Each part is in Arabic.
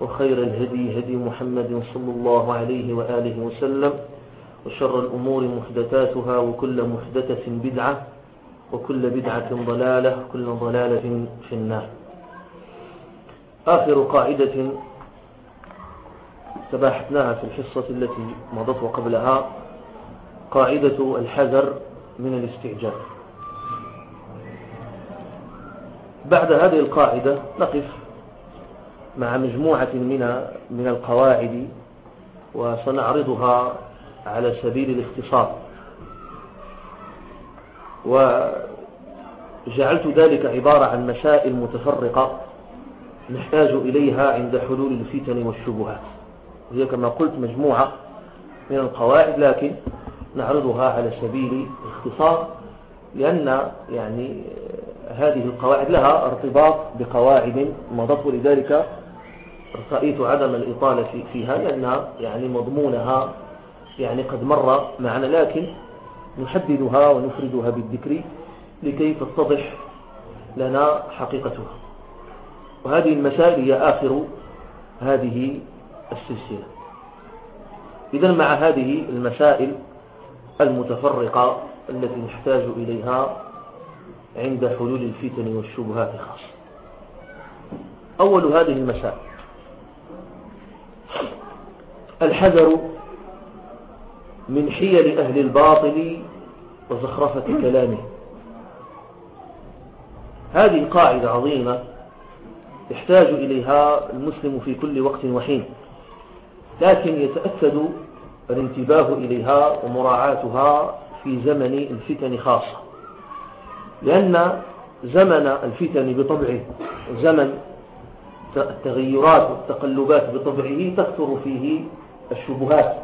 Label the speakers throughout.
Speaker 1: وخير الهدي هدي محمد صلى الله عليه وآله وسلم وشر الأمور محدثاتها وكل محدثة بدعة وكل بدعة ضلالة وكل ضلالة في النار. آخر قاعدة تباحثناها في الحصة التي مضت وقبلها قاعدة الحذر من الاستعجال. بعد هذه القاعدة نقف مع مجموعة من من القواعد وسنعرضها على سبيل الاختصار. وجعلت ذلك عبارة عن مسائل متفرقة نحتاج إليها عند حلول الفتن والشبهات. وهي كما قلت مجموعة من القواعد لكن نعرضها على سبيل الاختصار لأن يعني هذه القواعد لها ارتباط بقواعد مضت ولذلك رأيت عدم الإطالة فيها لأنها يعني مضمونها يعني قد مر معنا لكن نحددها ونفردها بالذكر لكي تتضح لنا حقيقتها. وهذه المسائل هي آخر هذه السلسلة. إذا مع هذه المسائل المتفرقة التي نحتاج إليها عند حلول الفتن والشبهات خاصة. أول هذه المسائل الحذر من حيل أهل الباطل وزخرفة كلامه. هذه قاعدة عظيمة يحتاج إليها المسلم في كل وقت وحين لكن يتأكد الانتباه إليها ومراعاتها في زمن الفتن خاصة لأن زمن الفتن بطبعه زمن التغيرات والتقلبات بطبعه تكثر فيه الشبهات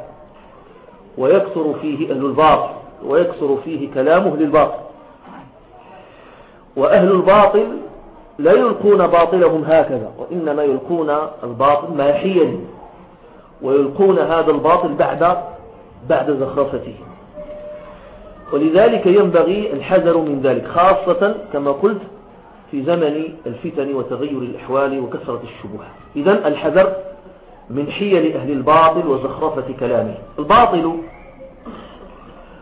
Speaker 1: ويكثر فيه أهل الباطل ويكثر فيه كلامه للباطل. وأهل الباطل لا يلقون باطلهم هكذا وإنما يلقون الباطل ما حيل ويلقون هذا الباطل بعد بعد زخرفته ولذلك ينبغي الحذر من ذلك خاصة كما قلت في زمن الفتن وتغير الأحوال وكثرة الشبهات إذا الحذر من حيل أهل الباطل وزخرفة كلامه. الباطل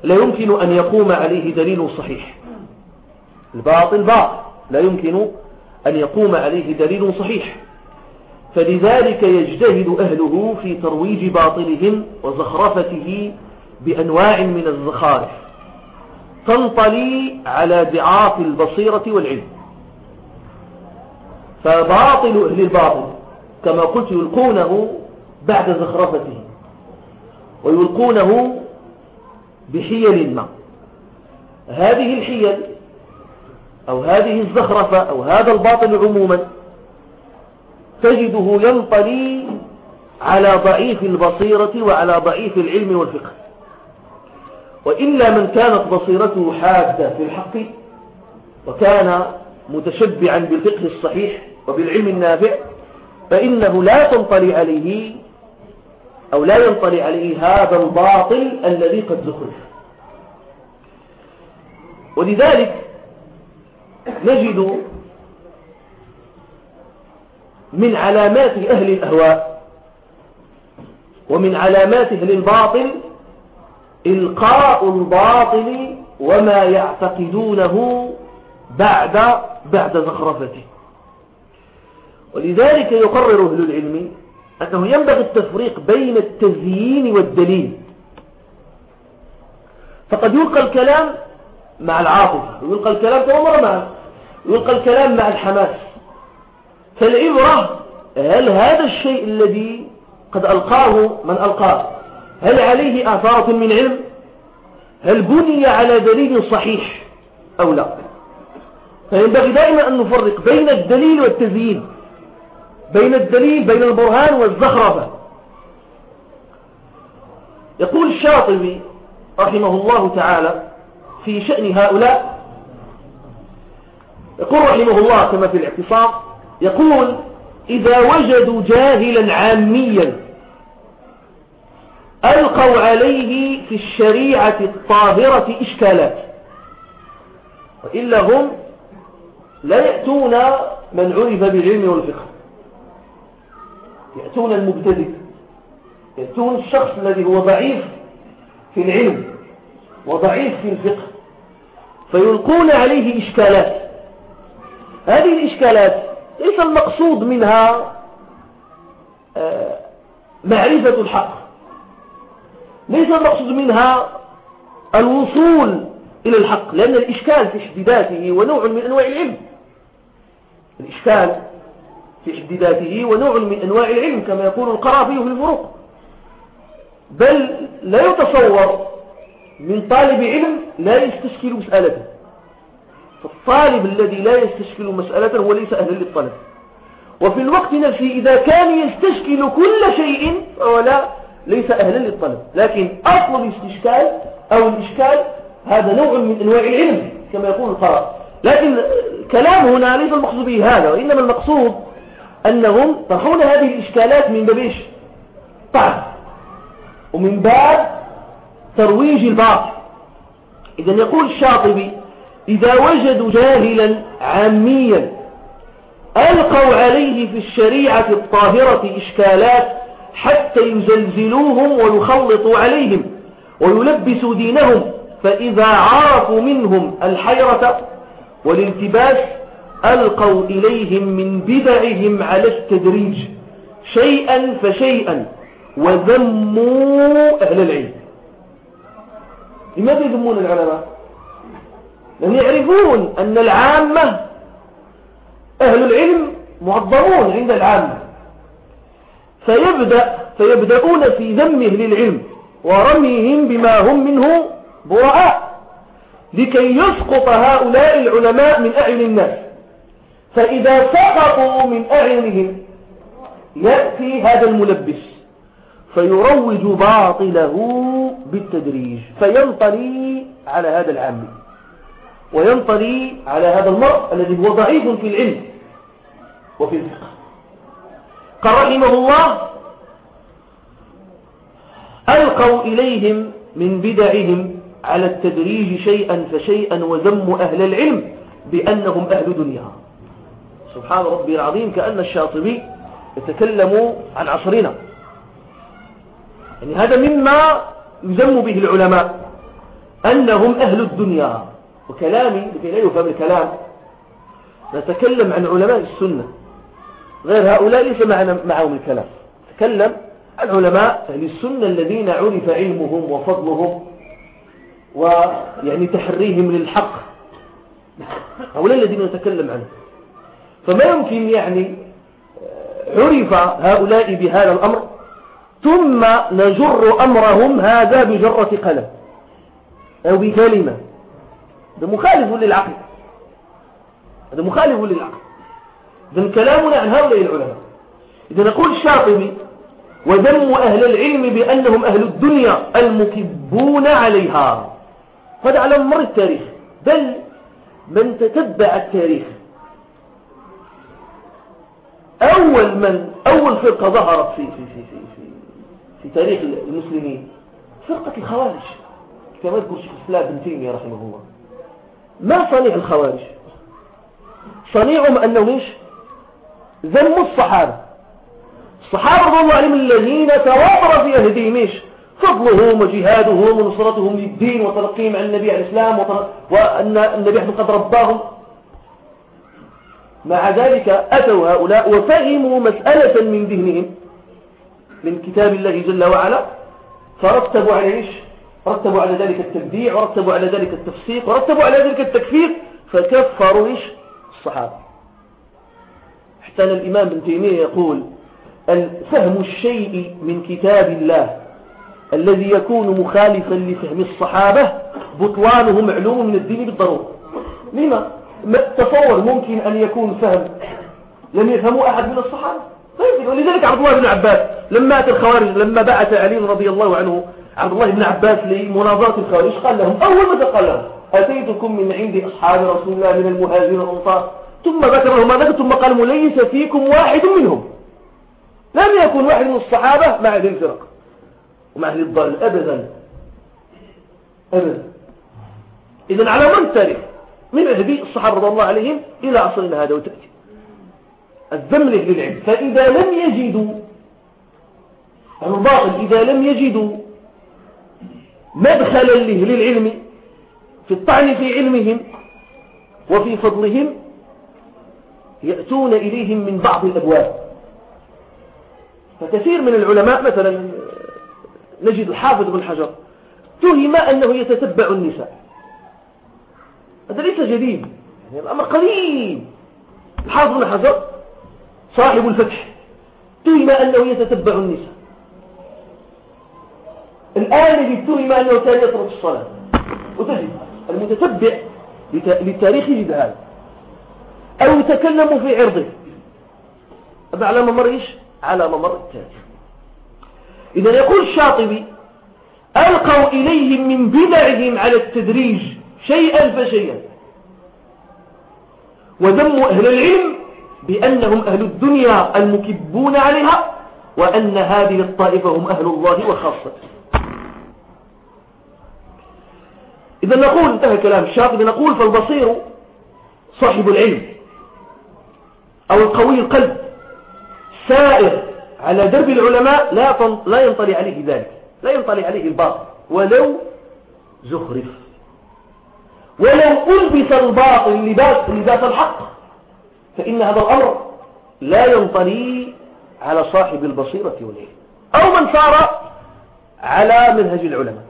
Speaker 1: لا يمكن أن يقوم عليه دليل صحيح. الباطل باطل. لا يمكن أن يقوم عليه دليل صحيح. فلذلك يجتهد أهله في ترويج باطلهم وزخرفته بأنواع من الزخارف. تنطلي على ضعاف البصيرة والعلم. فباطل أهل الباطل كما قلت يلقونه بعد زخرفته ويلقونه بحيل ما. هذه الحيل أو هذه الزخرفة أو هذا الباطل عموما تجده ينطلي على ضعيف البصيرة وعلى ضعيف العلم والفقه. وإلا من كانت بصيرته حادة في الحق وكان متشبعا بالفقه الصحيح وبالعلم النافع فإنه لا تنطلي عليه أو لا ينطلي عليه هذا الباطل الذي قد زخرف. ولذلك نجد من علامات أهل الأهواء ومن علامات أهل الباطل إلقاء الباطل وما يعتقدونه بعد بعد زخرفته. ولذلك يقرر أهل العلم أنه ينبغي التفريق بين التزيين والدليل. فقد يلقى الكلام مع العاطفة ويلقى الكلام كما معه يلقى الكلام مع الحماس. فالعبرة هل هذا الشيء الذي قد ألقاه من ألقاه؟ هل عليه آثارة من علم؟ هل بني على دليل صحيح أو لا؟ فينبغي دائما أن نفرق بين الدليل والتزيين. بين الدليل بين البرهان والزخرفة. يقول الشاطبي رحمه الله تعالى في شأن هؤلاء يقول رحمه الله كما في الاعتصام يقول إذا وجدوا جاهلا عاميا ألقوا عليه في الشريعة الطاهرة إشكالات وإلا هم لا يأتون من عرف بالعلم والفقه. يأتون المبتدئ يأتون الشخص الذي هو ضعيف في العلم وضعيف في الفقه فيلقون عليه إشكالات. هذه الإشكالات ليس المقصود منها آه، معرفة الحق ليس المقصود منها الوصول إلى الحق لأن الإشكال في ذاته ونوع من أنواع العلم. الإشكال في حد ذاته ونوع من أنواع العلم كما يقول القرافي في الفروق. بل لا يتصور من طالب علم لا يستشكل مسألته. فالطالب الذي لا يستشكل مسألة هو ليس أهلا للطلب. وفي الوقت نفسه إذا كان يستشكل كل شيء فهو لا ليس أهلا للطلب. لكن أصل الاستشكال أو الإشكال هذا نوع من أنواع العلم كما يقول القراء لكن الكلام هنا ليس المقصود به هذا وإنما المقصود أنهم طرحون هذه الإشكالات من باب إيش؟ ومن باب ترويج الباطل إذا يقول الشاطبي إذا وجدوا جاهلا عاميا ألقوا عليه في الشريعة الطاهرة إشكالات حتى يزلزلوهم ويخلطوا عليهم ويلبسوا دينهم فإذا عرفوا منهم الحيرة والالتباس ألقوا إليهم من بدعهم على التدريج شيئا فشيئا وذموا أهل العلم. لماذا يذمون العلماء؟ لأن يعرفون أن العامة أهل العلم معظمون عند العامة. فيبدأ فيبدأون في ذمه للعلم ورميهم بما هم منه براء لكي يسقط هؤلاء العلماء من أعين الناس. فإذا سقطوا من أعينهم يأتي هذا الملبس فيروج باطله بالتدريج فينطلي على هذا العام وينطلي على هذا المرء الذي هو ضعيف في العلم وفي الفقه. قال رحمه الله ألقوا إليهم من بدعهم على التدريج شيئا فشيئا وذموا أهل العلم بأنهم أهل دنيا سبحان ربي العظيم كأن الشاطبي يتكلم عن عصرنا. يعني هذا مما يذم به العلماء أنهم أهل الدنيا. وكلامي لكي لا يفهم الكلام نتكلم عن علماء السنة. غير هؤلاء ليس معنا معهم الكلام. نتكلم عن علماء أهل السنة الذين عرف علمهم وفضلهم ويعني تحريهم للحق. هؤلاء الذين نتكلم عنهم. فما يمكن يعني عرف هؤلاء بهذا الأمر ثم نجر أمرهم هذا بجرة قلم أو بكلمة. هذا مخالف للعقل. هذا مخالف للعقل. إذن كلامنا عن هؤلاء العلماء. إذا نقول الشاطبي وذم أهل العلم بأنهم أهل الدنيا المكبون عليها. هذا على مر التاريخ. بل من تتبع التاريخ. أول من أول فرقة ظهرت في في في في في, في تاريخ المسلمين فرقة الخوارج. كما يذكر شيخ الإسلام بن تيمية رحمه الله. ما صنيع الخوارج؟ صنيعهم أنهم إيش؟ ذموا الصحابة. الصحابة رضي الله عليهم الذين تواتر في أهديهم إيش؟ فضلهم وجهادهم ونصرتهم للدين وتلقيهم عن النبي عليه الإسلام وأن النبي قد رباهم. مع ذلك أتوا هؤلاء وفهموا مسألة من ذهنهم. من كتاب الله جل وعلا. فرتبوا على إيش؟ رتبوا على ذلك التبديع ورتبوا على ذلك التفسيق ورتبوا على ذلك التكفير. فكفروا إيش؟ الصحابة. حتى الإمام ابن تيمية يقول فهم الشيء من كتاب الله الذي يكون مخالفا لفهم الصحابة بطلانه معلوم من الدين بالضرورة. لما؟ تصور ممكن أن يكون فهم لم يفهموا أحد من الصحابة؟ طيب ولذلك عبد الله بن عباس لما أتى الخوارج لما بعث علي رضي الله عنه عبد الله بن عباس لمناظرة الخوارج قال لهم أول ما قال لهم أتيتكم من عند أصحاب رسول الله من المهاجرين والأنصار؟ ثم ذكر لهم ما ذكر ثم قال ليس فيكم واحد منهم. لم يكن واحد من الصحابة مع هذه الفرق ومع هذه الضال أبدا. أبدا. إذا على من التاريخ من أهدي الصحابة رضي الله عليهم إلى عصرنا هذا وتأتي. الذم للعلم فإذا لم يجدوا الباطل إذا لم يجدوا مدخلا له للعلم في الطعن في علمهم وفي فضلهم يأتون إليهم من بعض الأبواب. فكثير من العلماء مثلا نجد الحافظ بن حجر تهم أنه يتتبع النساء. هذا ليس جديد. يعني الأمر قليل. الحافظ بن حجر صاحب الفتح تهم أنه يتتبع النساء. الآن يتهم أنه كان يترك الصلاة. وتجد المتتبع للتاريخ يجد هذا أو يتكلم في عرضه. هذا على ممر إيش؟ على ممر التاريخ. إذا يقول الشاطبي ألقوا إليهم من بدعهم على التدريج شيئا فشيئا. وذموا أهل العلم بأنهم أهل الدنيا المكبون عليها وأن هذه الطائفة هم أهل الله وخاصته إذا نقول انتهى كلام الشاطبي نقول فالبصير صاحب العلم أو القوي القلب سائر على درب العلماء لا لا ينطلي عليه ذلك لا ينطلي عليه الباطل ولو زخرف. ولو ألبس الباطل لباس, لباس الحق فإن هذا الأمر لا ينطلي على صاحب البصيرة والعلم أو من صار على منهج العلماء.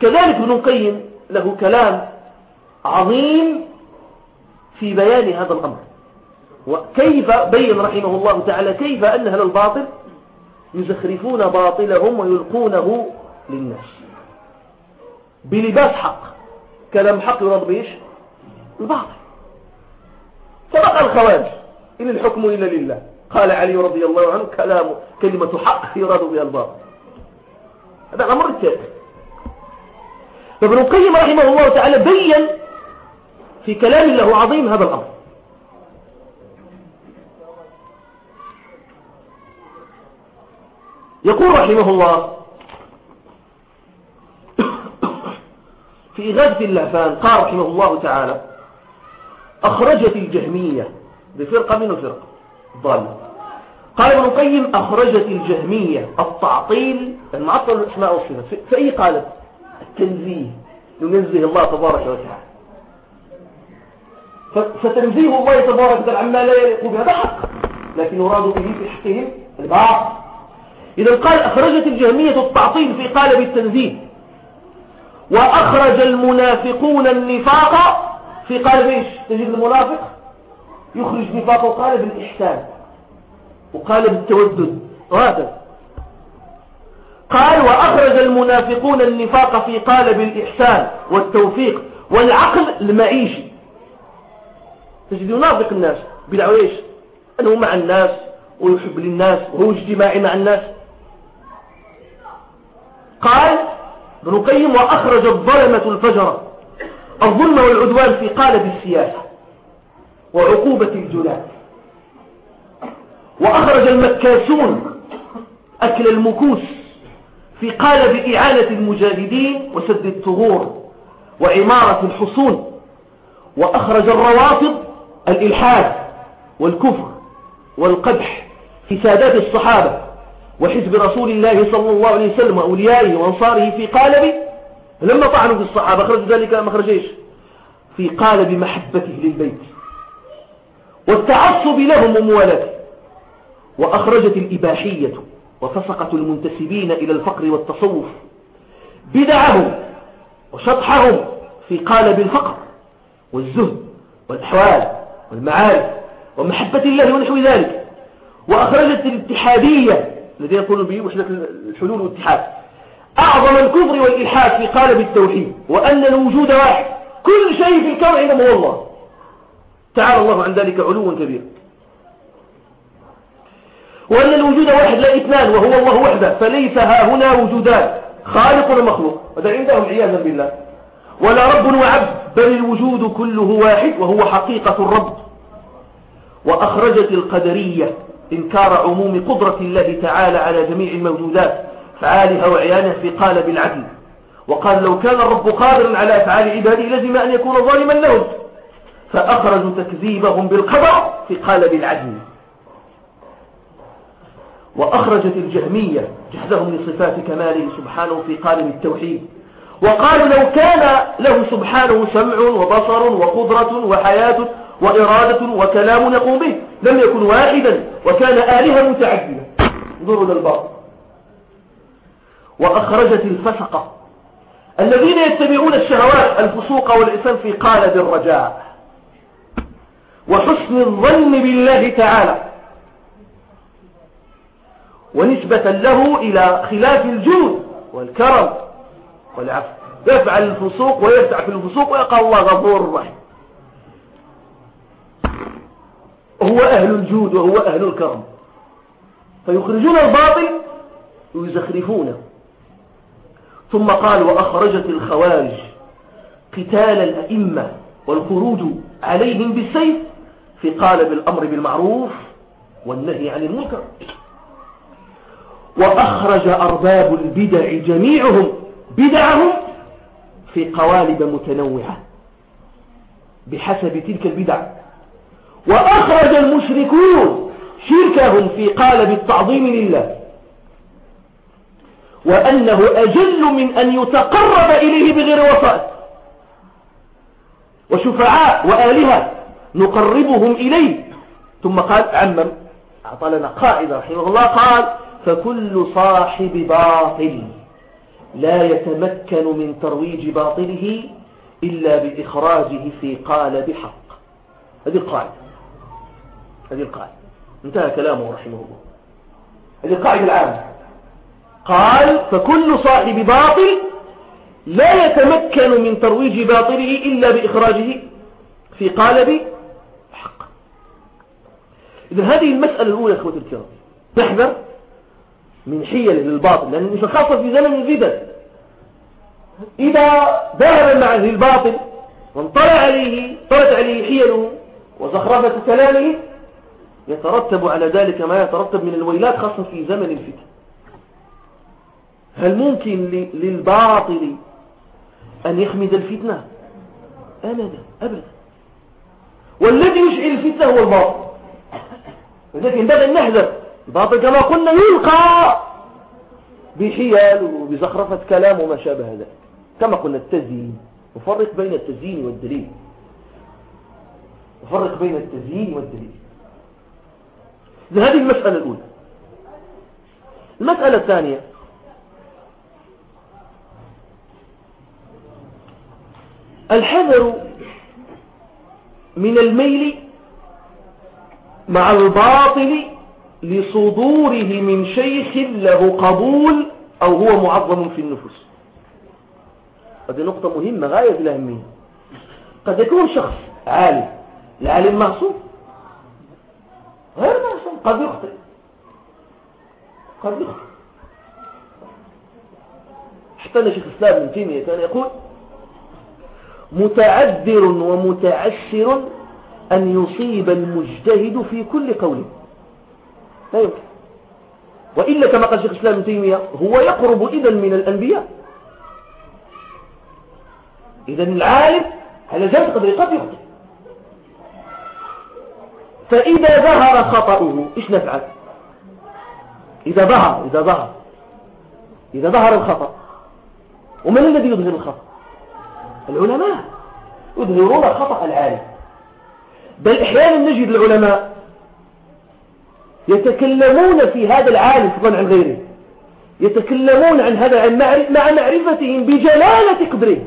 Speaker 1: كذلك ابن القيم له كلام عظيم في بيان هذا الأمر. وكيف بين رحمه الله تعالى كيف أن أهل الباطل يزخرفون باطلهم ويلقونه للناس. بلباس حق. كلام حق يراد بإيش؟ الباطل. فبقى الخوارج. إن الحكم إلا لله. قال علي رضي الله عنه كلام كلمة حق يراد بها الباطل. هذا الأمر الثالث. فابن القيم رحمه الله تعالى بين في كلام له عظيم هذا الأمر. يقول رحمه الله في إغاثة اللهفان قال رحمه الله تعالى أخرجت الجهمية بفرقة من فرقة ضال قال ابن القيم أخرجت الجهمية التعطيل المعطل الأسماء والصفات. فأي قالت التنزيه ينزه الله تبارك وتعالى. فتنزيه الله تبارك وتعالى عما لا يليق بهذا حق لكن يراد به في حقهم البعض. إذا قال أخرجت الجهمية التعطيل في قالب التنزيه. وأخرج المنافقون النفاق في قالب إيش؟ تجد المنافق يخرج نفاقه قالب الإحسان وقالب التودد. وهذا قال وأخرج المنافقون النفاق في قالب الإحسان والتوفيق والعقل المعيشي. تجد ينافق الناس بدعوا إيش؟ أنه مع الناس ويحب للناس وهو اجتماعي مع الناس. قال ابن القيم وأخرج الظلمة الفجرة الظلم والعدوان في قالب السياسة وعقوبة الجنات وأخرج المكاسون أكل المكوس في قالب إعانة المجاهدين وسد الثغور وعمارة الحصون. وأخرج الروافض الإلحاد والكفر والقدح في سادات الصحابة. وحزب رسول الله صلى الله عليه وسلم وأوليائه وأنصاره في قالب لما طعنوا في الصحابة أخرج ذلك مخرج إيش؟ في قالب محبته للبيت. والتعصب لهم وموالاته وأخرجت الإباحية وفسقة المنتسبين إلى الفقر والتصوف. بدعهم وشطحهم في قالب الفقر والزهد والأحوال والمعارف ومحبة الله ونحو ذلك. وأخرجت الاتحادية الذين يقولون به وحدة الحلول والاتحاد. أعظم الكفر والإلحاد في قالب التوحيد وأن الوجود واحد. كل شيء في الكون عندما هو الله. تعالى الله عن ذلك علوا كبيرا وأن الوجود واحد لا إثنان وهو الله وحده. فليس ها هنا وجودان خالق ومخلوق. هذا عندهم عياذا بالله. ولا رب وعبد بل الوجود كله واحد وهو حقيقة الرب. وأخرجت القدرية إنكار عموم قدرة الله تعالى على جميع الموجودات فعالها وعيانة في قالب العدل وقال لو كان الرب قادرا على أفعال عباده لزم أن يكون ظالما لهم. فأخرجوا تكذيبهم بالقدر في قالب العدل وأخرجت الجهمية جهدهم لصفات كماله سبحانه في قالب التوحيد وقالوا لو كان له سبحانه سمع وبصر وقدرة وحياة وإرادة وكلام يقوم به لم يكن واحدا. وكان آلهة متعددة. انظروا للبعض وأخرجت الفسقة الذين يتبعون الشهوات الفسوق والإثم في قالب الرجاء. وحسن الظن بالله تعالى. ونسبة له إلى خلاف الجود والكرم والعفو. يفعل الفسوق ويرتع في الفسوق ويقال الله غفور رحيم. هو أهل الجود وهو أهل الكرم. فيخرجون الباطل ويزخرفونه. ثم قال وأخرجت الخوارج قتال الأئمة والخروج عليهم بالسيف في قالب الأمر بالمعروف والنهي عن المنكر. وأخرج أرباب البدع جميعهم بدعهم في قوالب متنوعة بحسب تلك البدع. وأخرج المشركون شركهم في قالب التعظيم لله. وأنه أجل من أن يتقرب إليه بغير وسائط وشفعاء وآلهة نقربهم إليه. ثم قال عمم أعطى لنا قاعدة رحمه الله قال فكل صاحب باطل لا يتمكن من ترويج باطله إلا بإخراجه في قالب حق. هذه القاعدة. هذه القاعدة. انتهى كلامه رحمه الله. هذه القاعدة العامة. قال فكل صاحب باطل لا يتمكن من ترويج باطله إلا بإخراجه في قالب حق. إذن هذه المسألة الأولى أخوة الكرام نحذر من حيل للباطل لأن مش خاصة في زمن الفتن إذا ذهب مع الباطل وانطلع عليه طلت عليه حيله وزخرفة كلامه يترتب على ذلك ما يترتب من الويلات خاصة في زمن الفتن. هل ممكن للباطل أن يخمد الفتنة؟ أبدا أبدا. والذي يشعل الفتنة هو الباطل. لذلك ينبغي أن نحذر الباطل كما قلنا يلقى بحيال وبزخرفة كلام وما شابه ذلك. كما قلنا التزيين. نفرق بين التزيين والدليل. نفرق بين التزيين والدليل. هذه المسألة الأولى. المسألة الثانية. الحذر من الميل مع الباطل لصدوره من شيخ له قبول أو هو معظم في النفوس. هذه نقطة مهمة غاية الأهمية قد يكون شخص عالم العالم معصوم. غير معصوم قد يخطئ. قد يخطئ. حتى أن شيخ الإسلام من تيمية كان يقول متعذر ومتعسر أن يصيب المجتهد في كل قوله لا يمكن. وإلا كما قال شيخ الإسلام ابن تيمية هو يقرب إذا من الأنبياء. إذا العالم على قدر قد يخطئ. فإذا ظهر خطأه إيش نفعل؟ إذا ظهر إذا ظهر. إذا ظهر الخطأ. ومن الذي يظهر الخطأ؟ العلماء. يظهرون خطأ العالم بل أحيانا نجد العلماء يتكلمون في هذا العالم فضلا عن غيره. يتكلمون عن هذا عن مع معرفتهم بجلالة قدره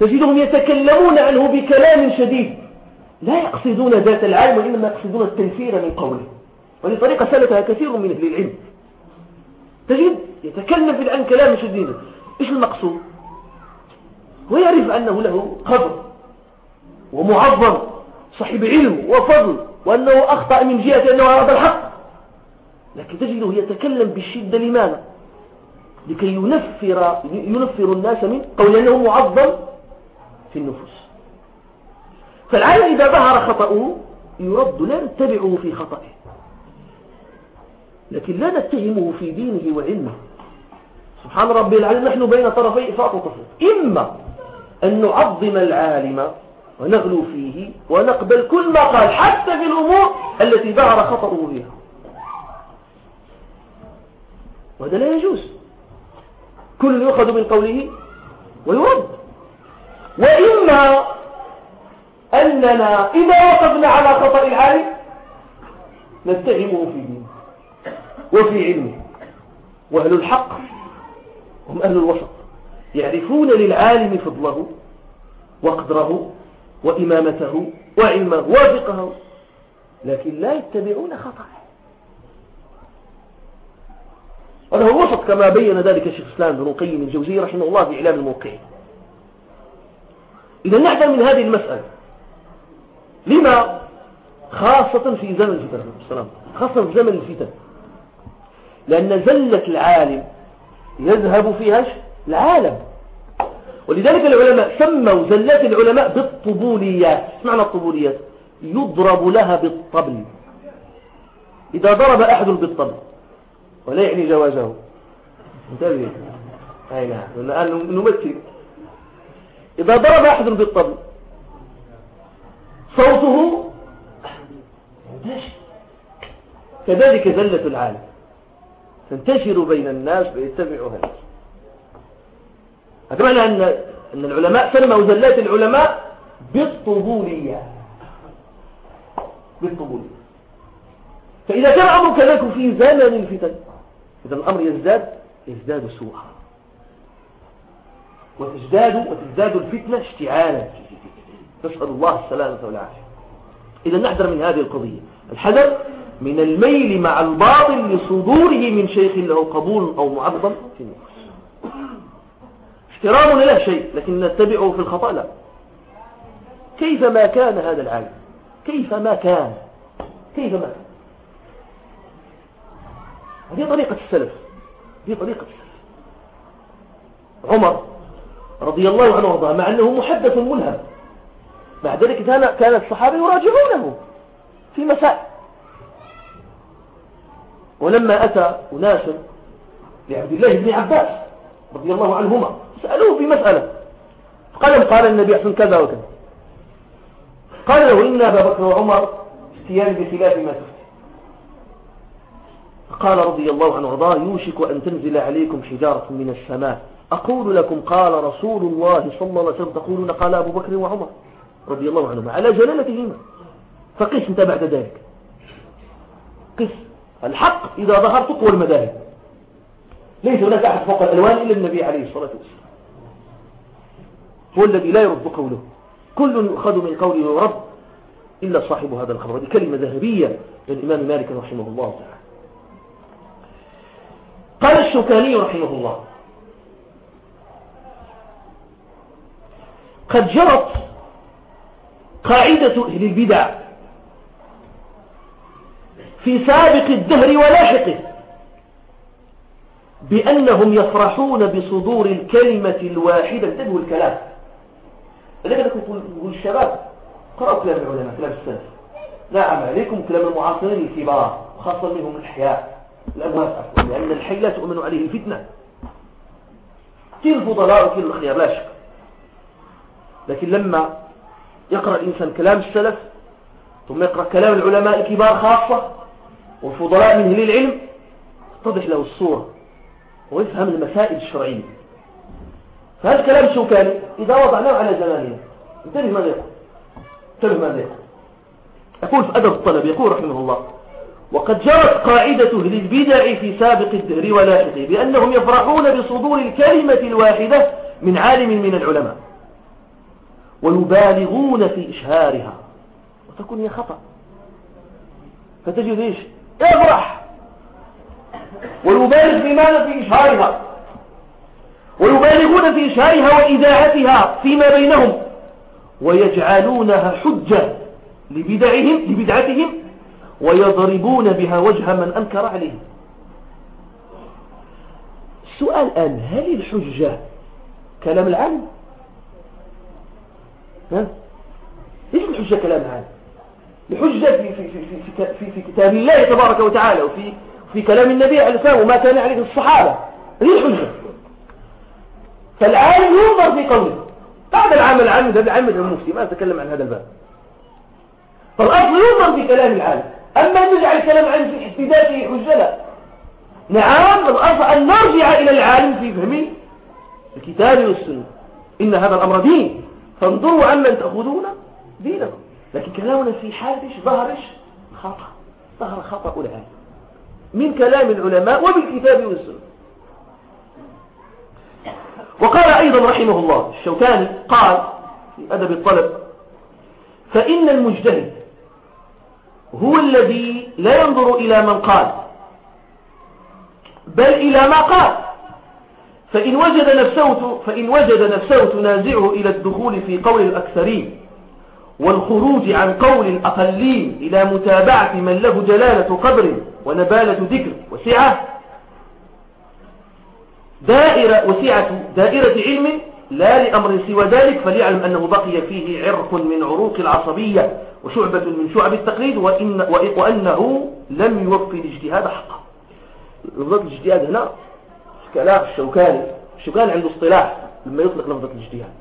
Speaker 1: تجدهم يتكلمون عنه بكلام شديد. لا يقصدون ذات العالم وإنما يقصدون التنفير من قوله. ولطريقة سلتها كثير من أهل العلم. تجد؟ يتكلم في الآن كلام شديد إيش المقصود؟ ويعرف أنه له قدر ومعظم صاحب علم وفضل وأنه أخطأ من جهة أنه أراد الحق. لكن تجده يتكلم بالشدة لماذا؟ لكي ينفر, ينفر الناس من قول أنه معظم في النفوس. فالعالم إذا ظهر خطأه يرد لا نتبعه في خطأه لكن لا نتهمه في دينه وعلمه. سبحان ربي العالم نحن بين طرفي إفاق وتفريط إما أن نعظم العالم ونغلو فيه ونقبل كل ما قال حتى في الأمور التي ظهر خطأه فيها. وهذا لا يجوز. كل يؤخذ من قوله ويرد. وإما أننا إذا وقفنا على خطأ العالم نتهمه في دينه وفي علمه. وأهل الحق هم أهل الوسط يعرفون للعالم فضله وقدره وإمامته وعلمه وفقه لكن لا يتبعون خطأه. هذا هو الوسط كما بين ذلك الشيخ الإسلام بن القيم الجوزي رحمه الله في إعلام الموقعين. إذا نعلم من هذه المسألة لما خاصة في زمن الفتن السلام خاصة في زمن الفتن. لأن زلة العالم يذهب فيها العالم. ولذلك العلماء سموا زلات العلماء بالطبوليات. معنى الطبوليات؟ يضرب لها بالطبل. إذا ضرب أحد بالطبل ولا يعني جوازه. انتبه. أي نعم نمثل إذا ضرب أحد بالطبل صوته ينتشر. كذلك زلة العالم. تنتشر بين الناس فيتبعها هذا معنى أن أن العلماء سموا زلات العلماء بالطبولية. بالطبولية. فإذا كان أمر كذلك في زمن الفتن إذا الأمر يزداد يزداد سوءا. وتزداد وتزداد الفتنة اشتعالا نسأل الله السلامة والعافية. إذا نحذر من هذه القضية. الحذر من الميل مع الباطل لصدوره من شيخ له قبول أو معظم في النفس احترام لا شيء لكن نتبعه في الخطأ لا. كيف ما كان هذا العالم؟ كيف ما كان؟ كيف ما كان؟ هذه طريقة السلف. هذه طريقة السلف. عمر رضي الله عنه وارضاه مع أنه محدث ملهم مع ذلك كان الصحابة يراجعونه في مسائل. ولما أتى أناس لعبد الله بن عباس رضي الله عنهما سألوه في مسألة. قال قال النبي أحسن كذا وكذا. قال له إن أبا بكر وعمر استيان بخلاف ما تفتي قال رضي الله عنه وارضاه يوشك أن تنزل عليكم حجارة من السماء. أقول لكم قال رسول الله صلى الله عليه وسلم تقولون قال أبو بكر وعمر. رضي الله عنهما على جلالتهما. فقس انت بعد ذلك. قس. الحق إذا ظهر تقوى المذاهب ليس هناك أحد فوق الألوان إلا النبي عليه الصلاة والسلام. هو الذي لا يرد قوله. كل يؤخذ من قوله ويرد إلا صاحب هذا الخبر. هذه كلمة ذهبية للإمام مالك رحمه الله تعالى. قال الشوكاني رحمه الله. قد جرت قاعدة أهل البدع في سابق الدهر ولاحقه بأنهم يفرحون بصدور الكلمة الواحدة. تدهو الكلام لذلك تقول الشباب قرأوا كلام العلماء كلام السلف. نعم عليكم كلام المعاصرين الكبار وخاصة منهم الأحياء. الأموات لأن الحي لا تؤمن عليه الفتنة. كل الفضلاء وكل الخيار لا شك. لكن لما يقرأ الإنسان كلام السلف ثم يقرأ كلام العلماء الكبار خاصة والفضلاء من أهل العلم تتضح له الصورة ويفهم المسائل الشرعية. فهذا الكلام الشوكاني إذا وضعناه على زماننا انتبه ماذا يقول؟ انتبه ماذا يقول؟ يقول في أدب الطلب يقول رحمه الله وقد جرت قاعدة أهل البدع في سابق الدهر ولاحقه بأنهم يفرحون بصدور الكلمة الواحدة من عالم من العلماء. ويبالغون في إشهارها. وتكون هي خطأ. فتجد إيش؟ افرح! ويبالغ في ماذا؟ في إشهارها. ويبالغون في إشهارها وإذاعتها فيما بينهم. ويجعلونها حجة لبدعهم لبدعتهم ويضربون بها وجه من أنكر عليه السؤال الآن هل الحجة كلام العالم ها؟ ليش الحجة كلام العالم الحجة في, في, في, في, في, في كتاب الله تبارك وتعالى وفي في كلام النبي عليه الصلاة وما كان عليه الصحابة. هذه الحجة. فالعالم ينظر في قوله. بعد العام العام هذا العام المفتي ما أتكلم عن هذا الباب. فالأصل ينظر في كلام العالم. أما أن نجعل كلام العالم في ذاته حجة لا. نعم الأصل أن نرجع إلى العالم في فهم الكتاب والسنة. إن هذا الأمر دين. فانظروا عمن تأخذون دينكم. لكن كلامنا في حال ظهر خطأ. ظهر خطأ العالم من كلام العلماء وبالكتاب والسنة. وقال أيضا رحمه الله الشوكاني قال في أدب الطلب فإن المجتهد هو الذي لا ينظر إلى من قال بل إلى ما قال. فإن وجد نفسه, فإن وجد نفسه تنازعه إلى الدخول في قول الأكثرين والخروج عن قول الأقلين إلى متابعة من له جلالة قدر ونبالة ذكر وسعة. دائرة وسعة دائرة علم لا لأمر سوى ذلك فليعلم أنه بقي فيه عرق من عروق العصبية وشعبة من شعب التقليد وإن وأنه لم يوفي الاجتهاد لفظة الاجتهاد هنا كلام الشوكاني. الشوكاني عنده اصطلاح لما يطلق لفظة الاجتهاد.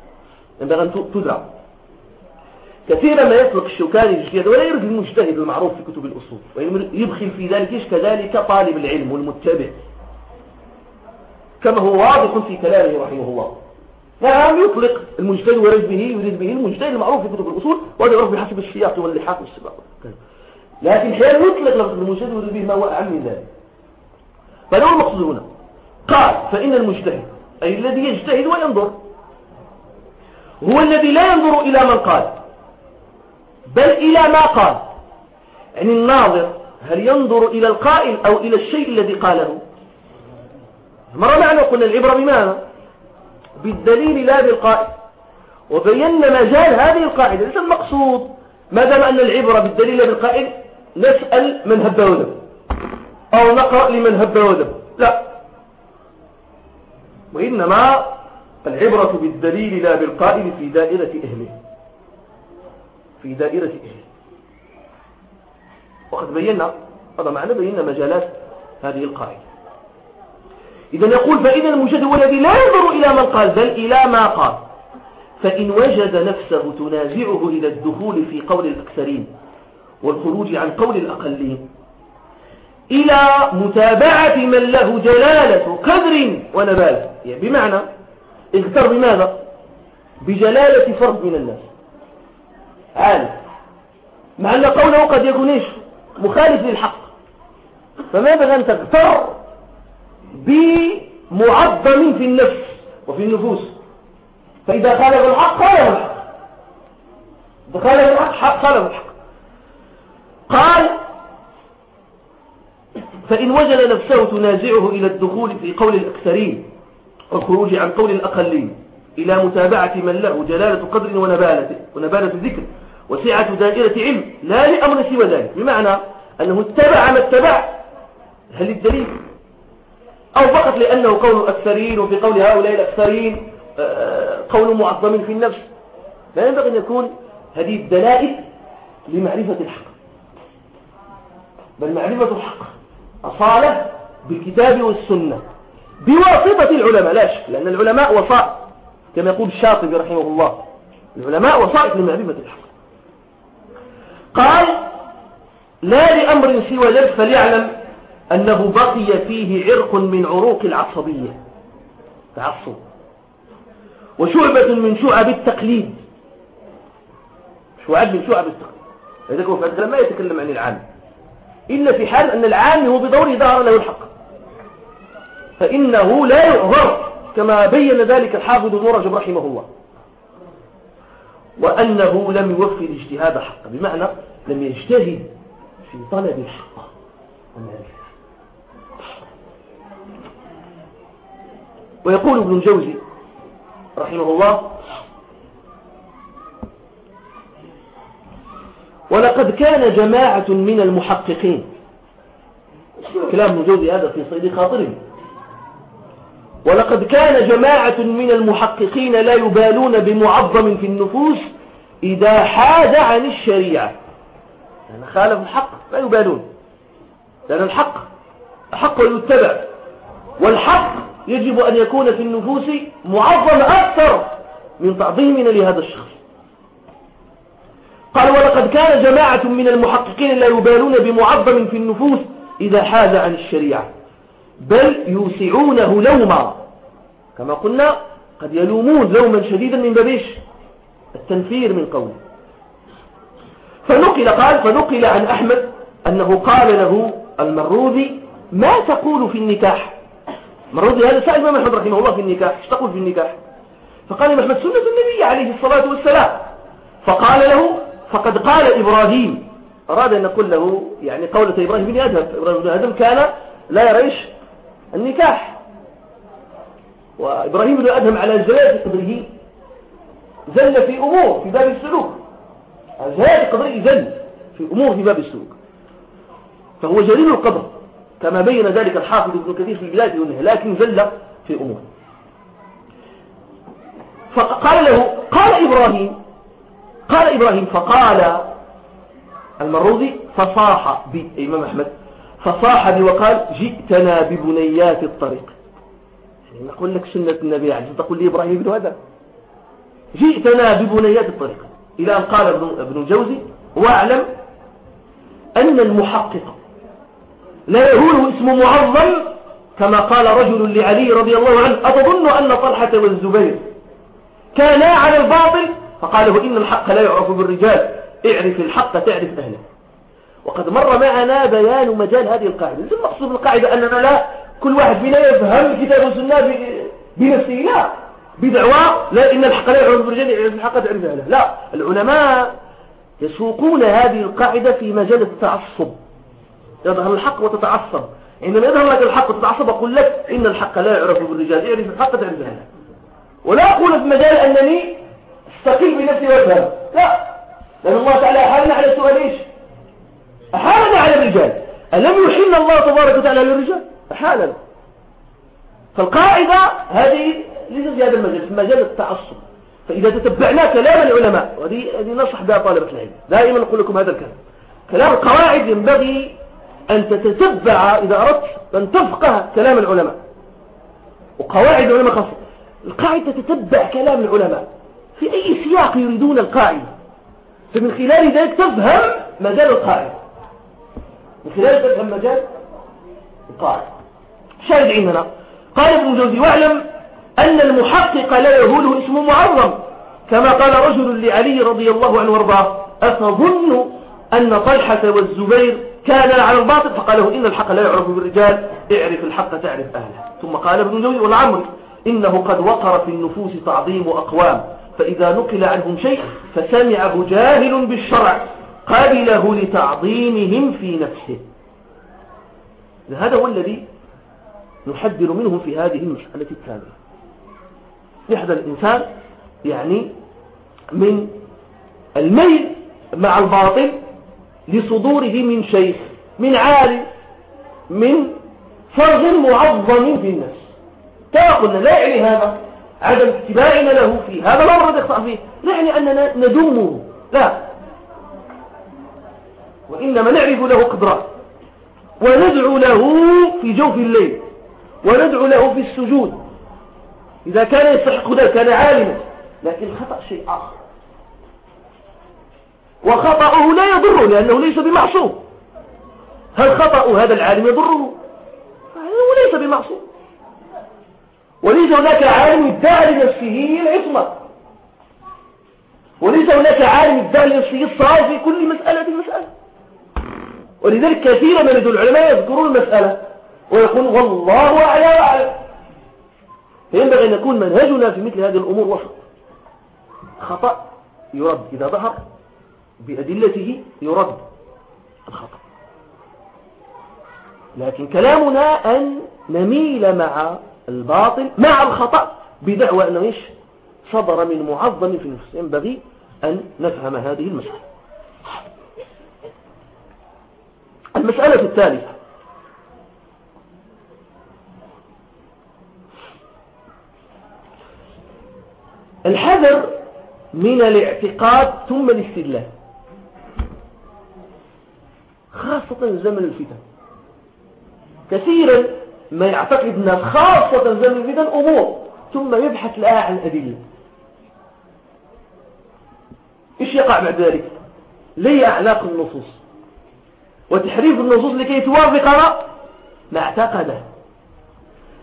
Speaker 1: ينبغي أن تدرى. كثيرا ما يطلق الشوكاني الاجتهاد ولا يرد المجتهد المعروف في كتب الأصول ويدخل في ذلك إيش كذلك؟ طالب العلم والمتبع. كما هو واضح في كلامه رحمه الله. نعم يطلق المجتهد ويرد به يريد به المجتهد المعروف في كتب الأصول وهذا يعرف بحسب السياق واللحاق والسباق. لكن حين يطلق لفظ المجتهد ويريد به ما هو أعم من ذلك. فلو المقصود هنا. قال فإن المجتهد أي الذي يجتهد وينظر. هو الذي لا ينظر إلى من قال بل إلى ما قال. يعني الناظر هل ينظر إلى القائل أو إلى الشيء الذي قاله؟ مرة معنا قلنا العبرة بماذا بالدليل لا بالقائل وبينا مجال هذه القاعدة. ليس المقصود ما دام أن العبرة بالدليل لا بالقائل نسأل من هب ودب أو نقرأ لمن هب ودب لا. وإنما العبرة بالدليل لا بالقائل في دائرة أهله. في دائرة أهله. وقد بينا هذا معنى بينا مجالات هذه القاعدة. إذا يقول فإذا المجد هو الذي لا ينظر إلى من قال بل إلى ما قال فإن وجد نفسه تنازعه إلى الدخول في قول الأكثرين والخروج عن قول الأقلين. إلى متابعة من له جلالة قدر ونبال. يعني بمعنى اغتر بماذا؟ بجلالة فرد من الناس. عالم. مع أن قوله قد يكون إيش؟ مخالف للحق. فماذا أن تغتر بمعظم في النفس وفي النفوس. فإذا خالف الحق خالف الحق. إذا خالف الحق خالف الحق. قال فإن وجد نفسه تنازعه إلى الدخول في قول الأكثرين والخروج عن قول الأقلين إلى متابعة من له جلالة قدر ونبالة, ونبالة ذكر وسعة دائرة علم لا لأمر سوى ذلك. بمعنى أنه اتبع ما اتبع. هل الدليل؟ أو فقط لأنه قول الأكثرين وفي قول هؤلاء الأكثرين آه، قول معظم في النفس. لا ينبغي أن يكون هذه الدلائل لمعرفة الحق. بل معرفة الحق. أصالة بالكتاب والسنة. بواسطة العلماء لا شك لأن العلماء وسائط كما يقول الشاطبي رحمه الله العلماء وسائط لمعرفة الحق. قال لا لأمر سوى ذلك فليعلم أنه بقي فيه عرق من عروق العصبية. تعصب. وشعبة من شعب التقليد. شعب من شعب التقليد. هذا هو فهذا ما يتكلم عن العام إلا في حال أن العام هو بدوره ظهر له الحق. فإنه لا يعذر كما بين ذلك الحافظ ابن رجب رحمه الله. وأنه لم يوفي الاجتهاد حقا. بمعنى لم يجتهد في طلب الحق. ويقول ابن الجوزي رحمه الله ولقد كان جماعة من المحققين. كلام نجودي هذا في صيد خاطره ولقد كان جماعة من المحققين لا يبالون بمعظم في النفوس إذا حاد عن الشريعة. يعني خالف الحق لا يبالون. لأن الحق حق يتبع. والحق يجب أن يكون في النفوس معظم أكثر من تعظيمنا لهذا الشخص. قال ولقد كان جماعة من المحققين لا يبالون بمعظم في النفوس إذا حاد عن الشريعة بل يوسعونه لوما كما قلنا قد يلومون لوما شديدا من بابيش التنفير من قوله. فنقل قال فنقل عن أحمد أنه قال له المروذي ما تقول في النكاح؟ المروذي هذا سأل الإمام أحمد رحمه الله في النكاح إيش تقول في النكاح؟ فقال الإمام أحمد سنة النبي عليه الصلاة والسلام. فقال له فقد قال إبراهيم أراد أن نقول له يعني قولة إبراهيم بن أدهم إبراهيم بن أدهم كان لا يريش النكاح. وإبراهيم بن أدهم على جلال قدره زل في أمور في باب السلوك. جلال قدره زل في أمور في باب السلوك. فهو جليل القدر كما بين ذلك الحافظ ابن كثير في البلاد والنهي لكن زل في أمور. فقال له قال إبراهيم قال إبراهيم فقال المروزي فصاح بإمام أحمد فصاح بي وقال جئتنا ببنيات الطريق. يعني نقول لك سنة النبي عليه تقول لي إبراهيم بن هذا جئتنا ببنيات الطريق. إلى أن قال ابن الجوزي واعلم أن المحقق لا يهوله اسم معظم كما قال رجل لعلي رضي الله عنه أتظن أن طلحة والزبير كانا على الباطل فقال إن الحق لا يعرف بالرجال. اعرف الحق تعرف أهله. وقد مر معنا بيان مجال هذه القاعدة. المقصود بالقاعدة أننا لا كل واحد فينا يفهم كتاب السنة بنفسه. لا. بدعوى لا إن الحق لا يعرف بالرجال اعرف الحق تعرف أهله. لا. العلماء يسوقون هذه القاعدة في مجال التعصب. يظهر الحق وتتعصب. عندما يظهر لك الحق وتتعصب أقول لك إن الحق لا يعرف بالرجال. اعرف الحق تعرف أهله. ولا أقول في مجال أنني استقل بنفسي وافهم لا. لأن الله تعالى أحالنا على سؤال إيش؟ أحالنا على الرجال. ألم يحل الله تبارك وتعالى للرجال؟ أحالنا. فالقاعدة هذه ليست في هذا المجال في مجال التعصب. فإذا تتبعنا كلام العلماء وهذه هذه نصح بها طالبة العلم. دائما أقول لكم هذا الكلام. كلام القواعد ينبغي أن تتتبع إذا أردت أن تفقه كلام العلماء. وقواعد العلماء خاصة. القاعدة تتبع كلام العلماء. في أي سياق يريدون القاعدة فمن خلال ذلك تفهم مجال القاعدة من خلال تفهم مجال القاعدة شاهد عندنا. قال ابن جوزي واعلم أن المحقق لا يهوله اسم معظم. كما قال رجل لعلي رضي الله عنه وارضاه أتظن أن طلحة والزبير كان على الباطل؟ فقال له إن الحق لا يعرف بالرجال اعرف الحق تعرف أهله. ثم قال ابن جوزي والعمر إنه قد وقر في النفوس تعظيم أقوام. فإذا نقل عنهم شيء فسمعه جاهل بالشرع قبله لتعظيمهم في نفسه. هذا هو الذي نحذر منه في هذه المسألة الثانية يحذر الإنسان يعني من الميل مع الباطل لصدوره من شيخ من عالم من فرض معظم في كما قلنا لا يعني هذا. عدم اتباعنا له في هذا الأمر يخطأ فيه لا يعني أننا ندومه. لا. وإنما نعرف له قدرات وندعو له في جوف الليل. وندعو له في السجود. إذا كان يستحق ذلك كان عالما. لكن الخطأ شيء آخر. وخطأه لا يضره لأنه ليس بمعصوم. هل خطأ هذا العالم يضره؟ هو ليس بمعصوم. وليس هناك عالم ادعى لنفسه العصمة. وليس هناك عالم ادعى لنفسه الصواب في كل مسألة مسألة ولذلك كثيرا من العلماء يذكرون المسألة ويقول والله أعلى وأعلم. فينبغي أن يكون منهجنا في مثل هذه الأمور وسط. خطأ يرد إذا ظهر بأدلته يرد الخطأ. لكن كلامنا أن نميل مع الباطل مع الخطأ بدعوى أنه إيش؟ صدر من معظم في النفس. ينبغي أن نفهم هذه المسألة. المسألة الثالثة. الحذر من الاعتقاد ثم الاستدلال. خاصة زمن الفتن. كثيرا ما يعتقد الناس خاصة زمن الفتن أمور ثم يبحث لها عن أدلة. إيش يقع بعد ذلك؟ لي أعلاق النصوص. وتحريف النصوص لكي توافق ما اعتقده.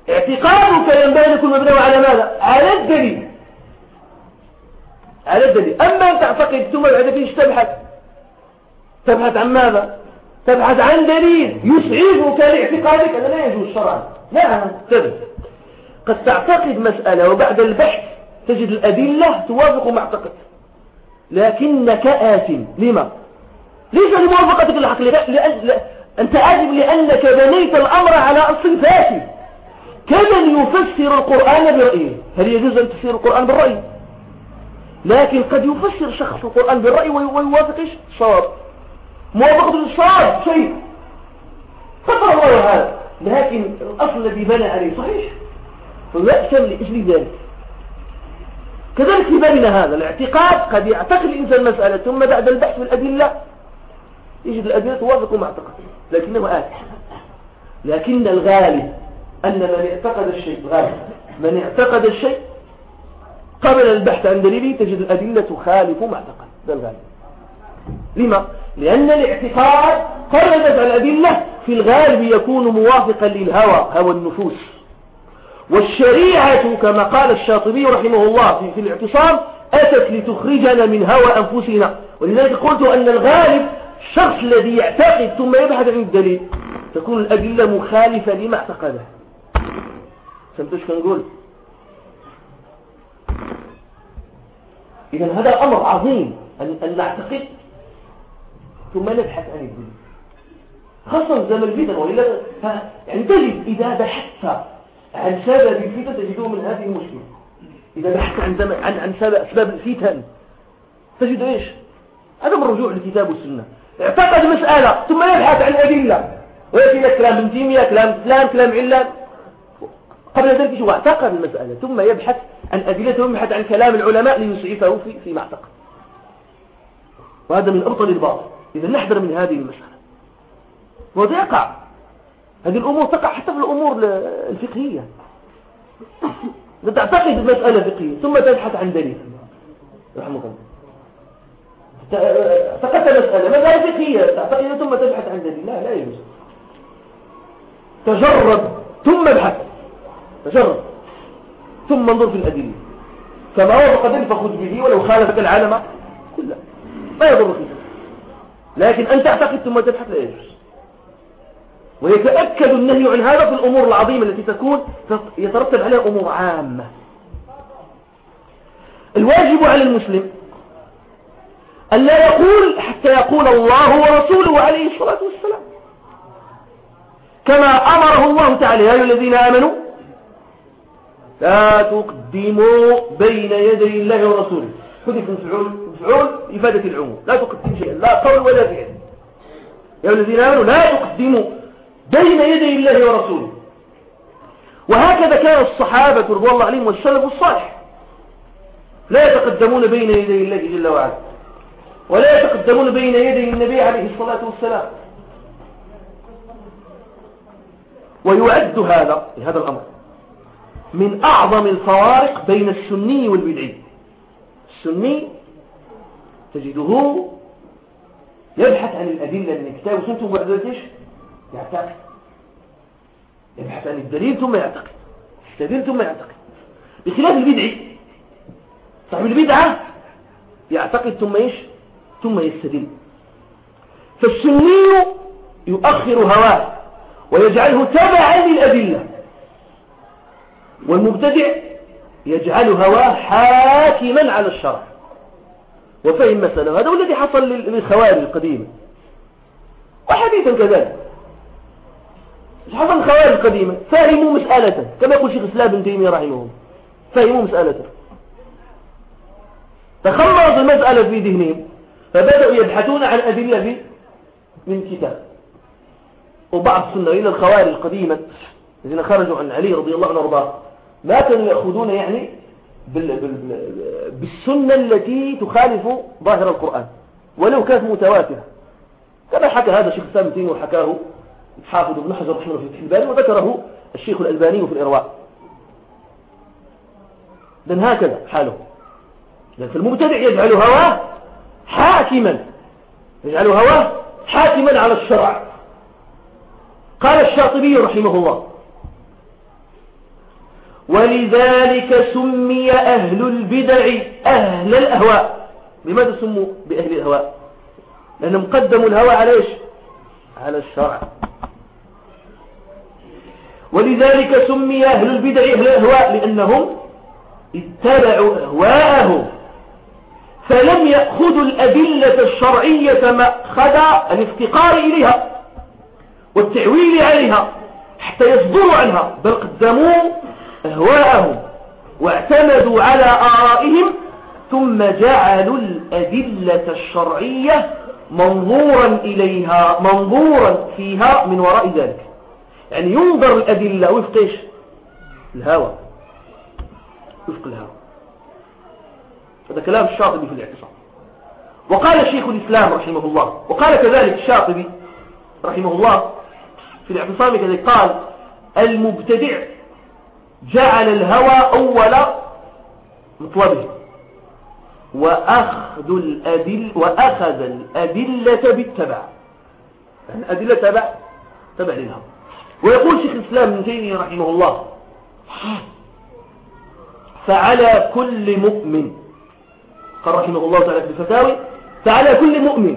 Speaker 1: اعتقادك ينبغي أن يكون مبني على ماذا؟ على الدليل. على الدليل. أما أن تعتقد ثم بعد فيش تبحث؟ تبحث عن ماذا؟ تبحث عن دليل يسعفك لاعتقادك. هذا لا يجوز شرعا. نعم تبحث. قد تعتقد مسألة وبعد البحث تجد الأدلة توافق معتقد لكنك آثم. لما؟ ليس لموافقتك الحق لأن أنت آثم لأنك بنيت الأمر على أصل فاسد كمن يفسر القرآن برأيه؟ هل يجوز أن تفسير القرآن بالرأي؟ لكن قد يفسر شخص القرآن بالرأي ويوافق إيش؟ صواب. موافقة الصواب شيء فقر الله هذا لكن الأصل الذي بنى عليه صحيح. فيأسم لإجل ذلك. كذلك في بابنا هذا الاعتقاد قد يعتقد الإنسان مسألة ثم بعد البحث في الأدلة يجد الأدلة توافق ما اعتقد لكنه آت لكن الغالب أن من اعتقد الشيء غالب من اعتقد الشيء قبل البحث عن دليله تجد الأدلة تخالف ما اعتقد ده الغالب لما؟ لأن الاعتقاد دفع الأدلة في الغالب يكون موافقا للهوى هوى النفوس. والشريعة كما قال الشاطبي رحمه الله في, الاعتصام أتت لتخرجنا من هوى أنفسنا. ولذلك قلت أن الغالب الشخص الذي يعتقد ثم يبحث عن الدليل تكون الأدلة مخالفة لما اعتقده. فهمتوش كنقول إذا هذا أمر عظيم أن نعتقد ثم نبحث عن الدليل خاصة زمن الفتن وإلا يعني تجد إذا بحثت عن سبب الفتن تجده من هذه المشكلة. إذا بحثت عن, زمن عن, عن سبب أسباب الفتن تجد إيش؟ من الرجوع للكتاب والسنة. اعتقد مسألة ثم يبحث عن أدلة. لك كلام من تيمية كلام فلان كلام علان قبل ذلك شو اعتقد المسألة ثم يبحث عن أدلة يبحث عن كلام العلماء ليسعفه في فيما اعتقد. وهذا من أبطل الباطل إذا نحذر من هذه المسألة. وهذا يقع هذه الأمور تقع حتى في الأمور الفقهية. تعتقد مسألة فقهية ثم تبحث عن دليل. رحمك الله. اعتقدت مسألة. مسألة فقهية تعتقد ثم تبحث عن دليل. لا لا يجوز. تجرب. ثم ابحث. تجرب. ثم انظر في الأدلة. كما وافق دليل فخذ به ولو خالفك العالم كله. ما يضرك. لكن أن تعتقد ثم تبحث لا يجوز ويتأكد النهي عن هذا في الأمور العظيمة التي تكون يترتب عليها أمور عامة. الواجب على المسلم أن لا يقول حتى يقول الله ورسوله عليه الصلاة والسلام. كما أمره الله تعالى يا أيها الذين آمنوا لا تقدموا بين يدي الله ورسوله. حدث مفعول مفعول إفادة العموم. لا تقدم شيئا لا قول ولا فعل. يا الذين آمنوا لا تقدموا بين يدي الله ورسوله. وهكذا كان الصحابة رضي الله عليهم والسلف الصالح. لا يتقدمون بين يدي الله جل وعلا. ولا يتقدمون بين يدي النبي عليه الصلاة والسلام. ويعد هذا هذا الأمر من أعظم الفوارق بين السني والبدعي. السني تجده يبحث عن الأدلة من الكتاب وسنته وبعد ذلك إيش؟ يعتقد. يبحث عن الدليل ثم يعتقد. الدليل ثم يعتقد. بخلاف البدعي صاحب البدعة يعتقد ثم إيش؟ ثم يستدل. فالسني يؤخر هواه ويجعله تبعا للأدلة. والمبتدع يجعل هواه حاكما على الشرع. وفهم مسألة هذا هو الذي حصل للخوارج القديمة. وحديثا كذلك. حصل الخوارج القديمة. فهموا مسألة. كما يقول شيخ الإسلام بن تيمية رحمه الله. فهموا مسألة. تخمرت المسألة في ذهنهم. فبدأوا يبحثون عن أدلة من كتاب. وبعض السنة الخوارج قديما الذين خرجوا عن علي رضي الله عنه وأرضاه. ما كانوا يأخذون يعني بالسنة التي تخالف ظاهر القرآن. ولو كانت متواترة. كما حكى هذا الشيخ السامتين وحكاه حافظ ابن حجر رحمه في الباري وذكره الشيخ الألباني في الإرواء. لأن هكذا حاله. لأن فالمبتدع يجعل هواه حاكما. يجعل هواه حاكما على الشرع. قال الشاطبي رحمه الله ولذلك سمي أهل البدع أهل الأهواء. لماذا سموا بأهل الأهواء؟ لأنهم قدموا الهوى على إيش؟ على الشرع. ولذلك سمي أهل البدع أهل الأهواء لأنهم اتبعوا أهواءهم. فلم يأخذوا الأدلة الشرعية مأخذ الافتقار إليها والتعويل عليها حتى يصدروا عنها بل قدموا أهواءهم واعتمدوا على آرائهم ثم جعلوا الأدلة الشرعية منظورا إليها منظورا فيها من وراء ذلك. يعني ينظر الأدلة وفق إيش؟ الهوى. وفق الهوى. هذا كلام الشاطبي في الاعتصام. وقال شيخ الإسلام رحمه الله وقال كذلك الشاطبي رحمه الله في الاعتصام كذلك قال المبتدع جعل الهوى أول مطلبه. وأخذ الأدل وأخذ الأدلة بالتبع. يعني الأدلة تبع تبع للهوى. ويقول شيخ الإسلام ابن تيمية رحمه الله فعلى كل مؤمن قال رحمه الله تعالى في الفتاوي فعلى كل مؤمن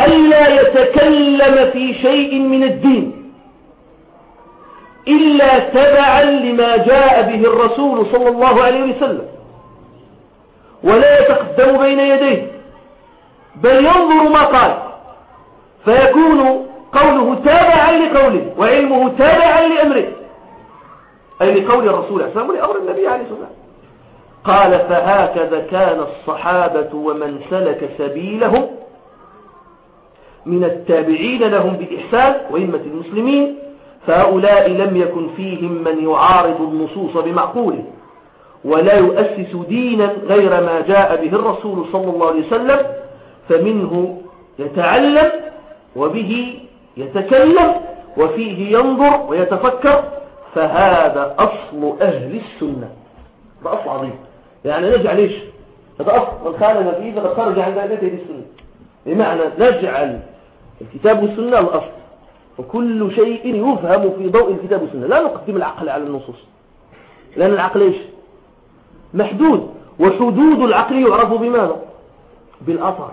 Speaker 1: ألا يتكلم في شيء من الدين. إلا تبعا لما جاء به الرسول صلى الله عليه وسلم. ولا يتقدم بين يديه بل ينظر ما قال. فيكون قوله تابعا لقوله وعلمه تابعا لأمره. أي لقول الرسول عليه السلام ولأمر النبي عليه الصلاة والسلام. قال فهكذا كان الصحابة ومن سلك سبيلهم من التابعين لهم بإحسان وإمة المسلمين فهؤلاء لم يكن فيهم من يعارض النصوص بمعقوله ولا يؤسس دينا غير ما جاء به الرسول صلى الله عليه وسلم فمنه يتعلم وبه يتكلم وفيه ينظر ويتفكر فهذا أصل أهل السنة. هذا أصل عظيم. يعني نجعل إيش؟ هذا أصل. من خالنا فيه فقد خرج عن دائرة أهل السنة. بمعنى نجعل الكتاب والسنة الأصل وكل شيء يفهم في ضوء الكتاب والسنة. لا نقدم العقل على النصوص. لأن العقل إيش؟ محدود. وحدود العقل يعرف بماذا؟ بالأثر.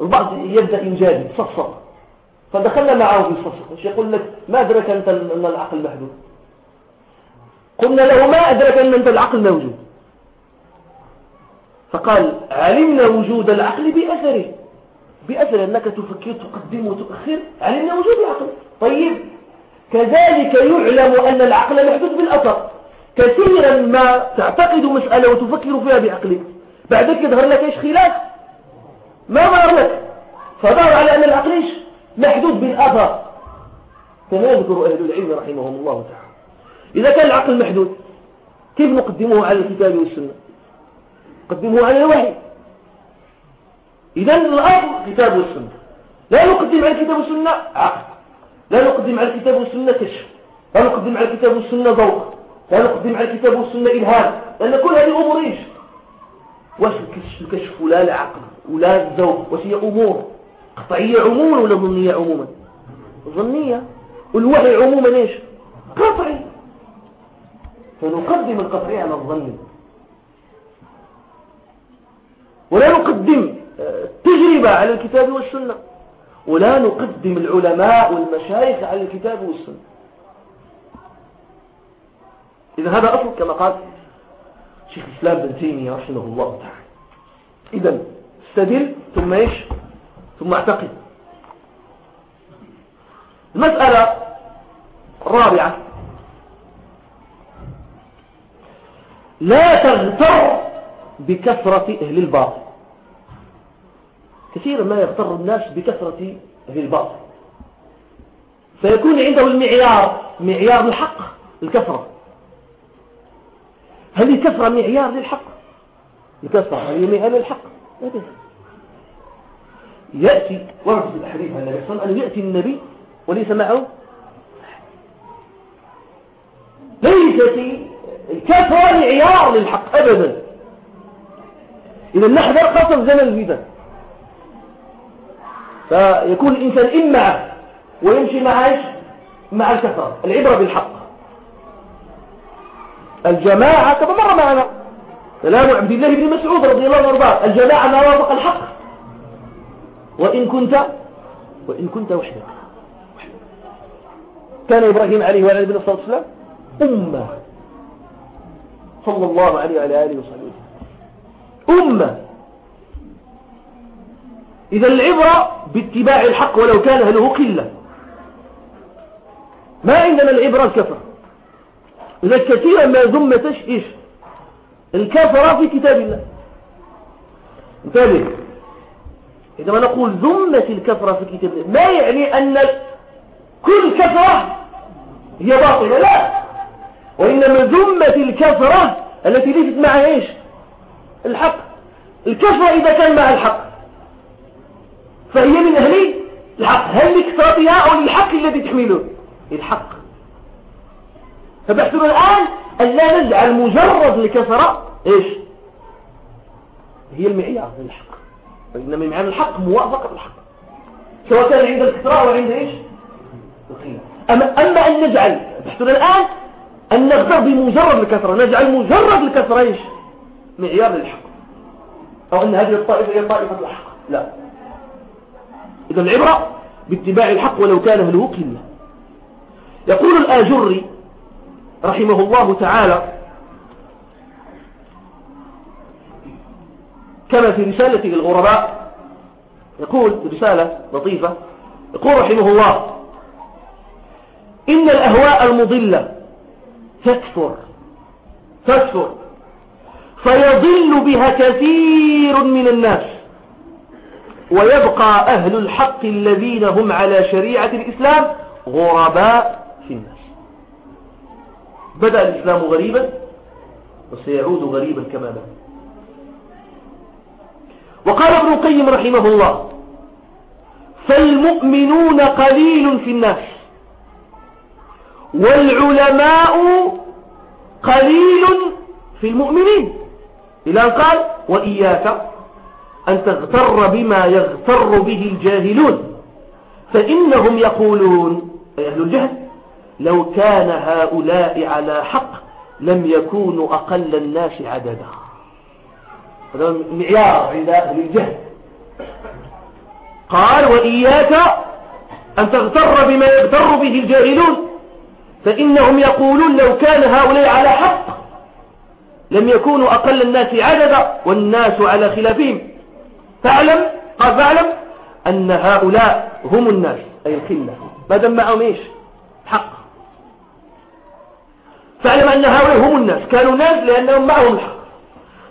Speaker 1: البعض يبدأ إنجابي صفصف فدخلنا معه في الصفصف. يقول لك ما أدرك أنت أن العقل محدود؟ قلنا له ما أدرك أن أنت العقل موجود. فقال علمنا وجود العقل بأثره. بأثر أنك تفكر تقدم وتؤخر علمنا وجود العقل. طيب كذلك يعلم أن العقل محدود بالأثر. كثيرا ما تعتقد مسألة وتفكر فيها بعقلك. بعد ذلك يظهر لك إيش؟ خلاف. ما ظهر لك. فظهر على أن العقل إيش؟ محدود بالأثر. كما يذكر أهل العلم رحمهم الله تعالى. إذا كان العقل محدود كيف نقدمه على الكتاب والسنة؟ نقدمه على الوحي. إذا الأصل الكتاب والسنة. لا نقدم على الكتاب والسنة عقل لا نقدم على الكتاب والسنة كشف. لا نقدم على الكتاب والسنة ذوق لا نقدم على الكتاب والسنة إلهام. لأن كل هذه أمور إيش؟ واش الكشف؟ ولا العقل ولا الذوق. واش هي أمور؟ قطعية عموما ولا ظنية عموما؟ ظنية والوحي عموما إيش؟ قطعي. فنقدم القطعي على الظن. ولا نقدم التجربة على الكتاب والسنة. ولا نقدم العلماء والمشايخ على الكتاب والسنة. إذا هذا أصل كما قال شيخ الإسلام بن تيمية رحمه الله تعالى. إذا استدل ثم إيش؟ ثم أعتقد. المسألة الرابعة. لا تغتر بكثرة أهل الباطل. كثيرا ما يغتر الناس بكثرة الباطل فيكون عنده المعيار معيار الحق الكثرة. هل الكثرة معيار للحق؟ الكثرة هل معيار للحق؟ يأتي ورد في الحديث عن النبي صلى الله عليه وسلم يأتي النبي وليس معه ليست الكثرة معيار للحق أبدا. إذا نحذر في زمن الفتن فيكون الإنسان إما ويمشي مع إيش؟ مع الكثرة العبرة بالحق. الجماعة كما مر معنا. كلام عبد الله بن مسعود رضي الله عنه الجماعة ما وافق الحق. وإن كنت وإن كنت وحدك. كان إبراهيم عليه وعلى نبينا الصلاة والسلام أمة. صلى الله عليه وعلى آله وصحبه. أمة. إذا العبرة باتباع الحق ولو كان له قلة. ما عندنا العبرة الكفر. إذا كثيرا ما ذمة إيش الكفر في كتاب الله. انتبه. عندما نقول ذمة الكفرة في كتاب الله ما يعني أن كل كفرة هي باطلة؟ لا. وإنما ذمة الكفرة التي ليست معها إيش؟ الحق. الكفرة إذا كان مع الحق. فهي من أهل الحق. هل لكثرتها أو للحق الذي تحمله؟ الحق. فبحثنا الآن أن لا نجعل مجرد الكثرة إيش؟ هي المعيار للحق. وإنما معيار الحق موافقة الحق. سواء كان عند الكثرة أو عند إيش؟ أما, أما أن نجعل بحثنا الآن أن نغتر بمجرد الكثرة نجعل مجرد الكثرة إيش؟ معيار للحق. أو أن هذه الطائفة هي طائفة الحق. لا. إذا العبرة باتباع الحق ولو كان أهله قلة يقول الآجري رحمه الله تعالى كما في رسالة الغرباء يقول رسالة لطيفة يقول رحمه الله إن الأهواء المضلة تكثر تكثر فيضل بها كثير من الناس. ويبقى أهل الحق الذين هم على شريعة الإسلام غرباء في الناس. بدأ الإسلام غريبا وسيعود غريبا كما بدأ. وقال ابن القيم رحمه الله فالمؤمنون قليل في الناس والعلماء قليل في المؤمنين. إلى أن قال وإياك أن تغتر بما يغتر به الجاهلون. فإنهم يقولون أي أهل الجهل لو كان هؤلاء على حق لم يكونوا أقل الناس عددا. هذا معيار عند أهل الجهل. قال وإياك أن تغتر بما يغتر به الجاهلون. فإنهم يقولون لو كان هؤلاء على حق لم يكونوا أقل الناس عددا والناس على خلافهم. فاعلم قال فاعلم أن هؤلاء هم الناس أي القلة. ما دام معهم إيش؟ حق فاعلم أن هؤلاء هم الناس. كانوا ناس لأنهم معهم الحق.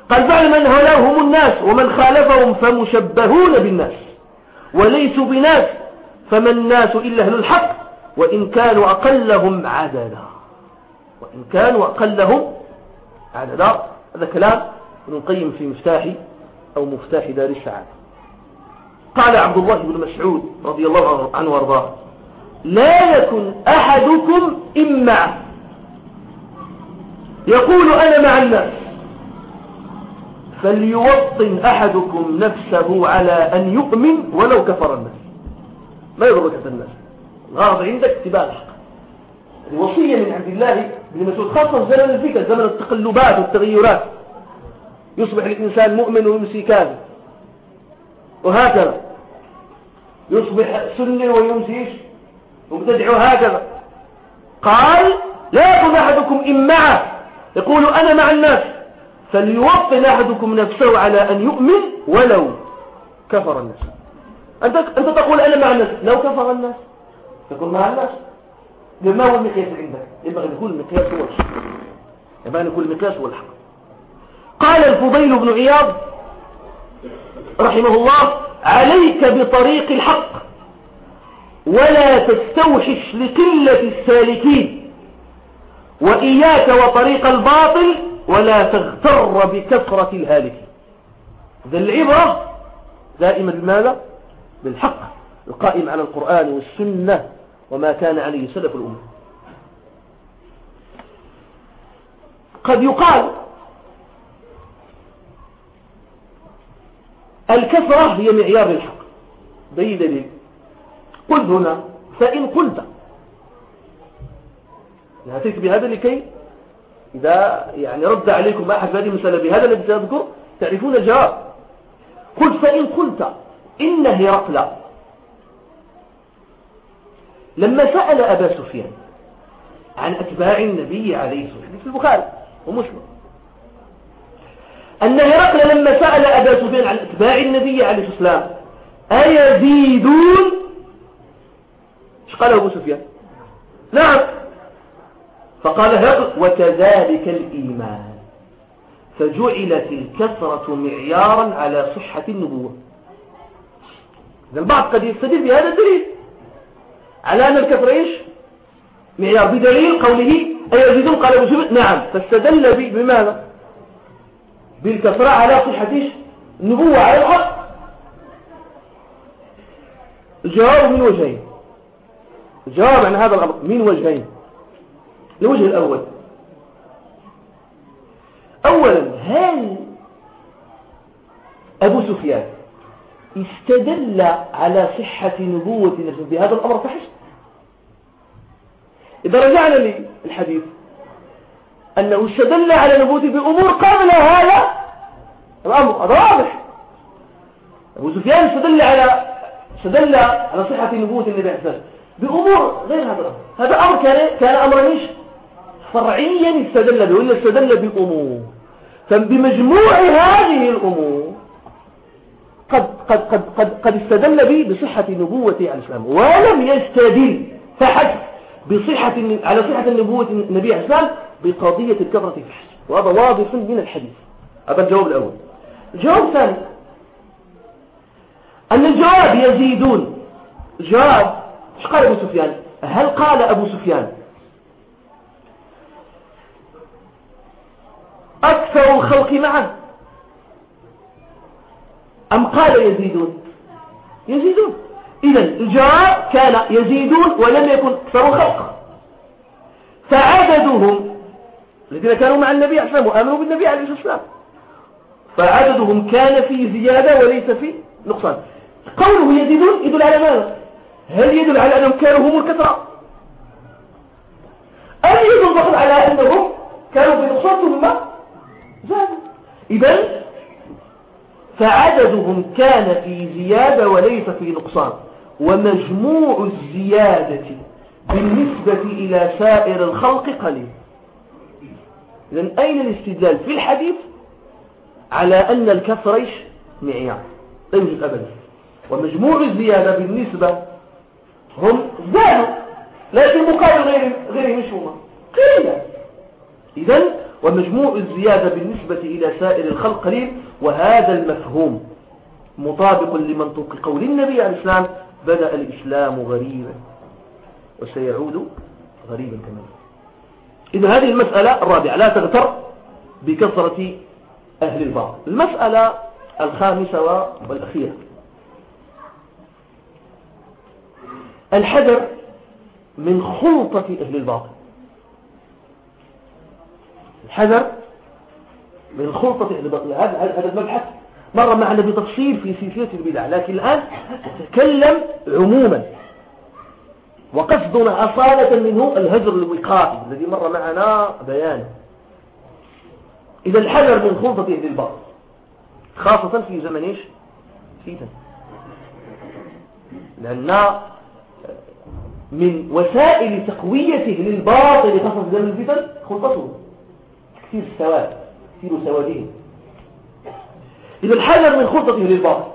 Speaker 1: قال فاعلم أن هؤلاء هم الناس ومن خالفهم فمشبهون بالناس وليسوا بناس فما الناس إلا أهل الحق وإن كانوا أقلهم عددا. وإن كانوا أقلهم عددا. هذا كلام ابن القيم في مفتاح أو مفتاح دار السعادة قال عبد الله بن مسعود رضي الله عنه وأرضاه لا يكن أحدكم إما. يقول أنا مع الناس. فليوطن أحدكم نفسه على أن يؤمن ولو كفر الناس. ما يضرك في الناس. الغرض عندك اتباع الحق. الوصية من عبد الله بن مسعود خاصة زمن الفكر زمن التقلبات والتغيرات. يصبح الإنسان مؤمن ويمسي كاذب. وهكذا. يصبح سني ويمسي مبتدع وهكذا. قال لا يكون أحدكم إمعة يقول أنا مع الناس. فليوطن أحدكم نفسه على أن يؤمن ولو كفر الناس. أنت, أنت تقول أنا مع الناس. لو كفر الناس. تكون مع الناس. ما هو المقياس عندك؟ يبقى نقول المقياس هو الحق. يبقى نقول المقياس هو الحق. قال الفضيل بن عياض رحمه الله عليك بطريق الحق ولا تستوحش لقلة السالكين وإياك وطريق الباطل ولا تغتر بكثرة الهالكين. ذا العبرة دائما بماذا؟ بالحق القائم على القرآن والسنة وما كان عليه سلف الأمة. قد يقال الكثرة هي معيار الحق. بأي دليل. قل هنا فإن قلت. نأتيك بهذا لكي إذا يعني رد عليكم أحد هذه المسألة بهذا الذي سأذكر تعرفون الجواب. قل فإن قلت إن هرقل لما سأل أبا سفيان عن أتباع النبي عليه الصلاة والسلام في البخاري ومسلم أن هرقل لما سأل أبا سفيان عن أتباع النبي عليه والسلام أيزيدون؟ إيش قال أبو سفيان؟ نعم. فقال هرقل وكذلك الإيمان. فجعلت الكثرة معيارا على صحة النبوة. البعض قد يستدل بهذا الدليل. على أن الكثرة إيش؟ معيار. بدليل قوله أيزيدون؟ قال أبو سفيان نعم. فاستدل بماذا؟ بالكثرة على صحة إيش النبوة على الحق الجواب من وجهين. الجواب عن هذا الأمر من وجهين. الوجه الأول. أولا هل أبو سفيان استدل على صحة نبوة نفسه بهذا الأمر؟ فحسب إذا رجعنا للحديث. أنه استدل على نبوته بأمور قبل هذا؟ الأمر هذا واضح. أبو سفيان استدل على استدل على صحة نبوة النبي عليه الصلاة بأمور غير هذا الأمر. هذا أمر كان كان أمرا إيش؟ فرعيا استدل به ولا استدل بأمور. فبمجموع هذه الأمور قد قد قد قد قد استدل به بصحة نبوة عليه السلام ولم يستدل فحسب بصحة على صحة النبوة النبي عليه السلام بقضية الكفرة فحسب وهذا واضح من الحديث. هذا الجواب الأول. الجواب الثاني أن الجواب يزيدون. جواب. إيش قال أبو سفيان؟ هل قال أبو سفيان؟ أكثر الخلق معا. أم قال يزيدون؟ يزيدون. إذا الجواب كان يزيدون ولم يكن أكثر الخلق. فعددهم الذين كانوا مع النبي عليه الصلاة والسلام وآمنوا بالنبي عليه الصلاة والسلام. فعددهم كان في زيادة وليس في نقصان. قوله يزيدون يدل على ماذا؟ هل يدل على أنهم كانوا هم الكثرة؟ أم يدل فقط على أنهم كانوا في نقصان ثم زادوا. إذا فعددهم كان في زيادة وليس في نقصان. ومجموع الزيادة بالنسبة إلى سائر الخلق قليل. إذن أين الاستدلال في الحديث على أن الكثرة معيار؟ لا يوجد أبدا ومجموع الزيادة بالنسبة هم زادوا لكن مقابل غير غير مشهومة قليلا. إذن ومجموع الزيادة بالنسبة إلى سائر الخلق قليل وهذا المفهوم مطابق لمنطق قول النبي عليه السلام بدأ الإسلام غريبا وسيعود غريبا كمان. إذا هذه المسألة الرابعة لا تغتر بكثرة أهل الباطل. المسألة الخامسة والأخيرة. الحذر من خلطة أهل الباطل. الحذر من خلطة أهل الباطل. هذا المبحث مر معنا بتفصيل في سلسلة البدع لكن الآن نتكلم عموما. وقصدنا أصالة منه الهجر الوقائي الذي مر معنا بيانه إذا الحذر من خلطة أهل الباطل خاصة في زمن إيش؟ فتن لأن من وسائل تقويته للباطل خاصة في زمن الفتن خلطته. كثير السواد كثير سوادين إذا الحذر من خلطته للباطل.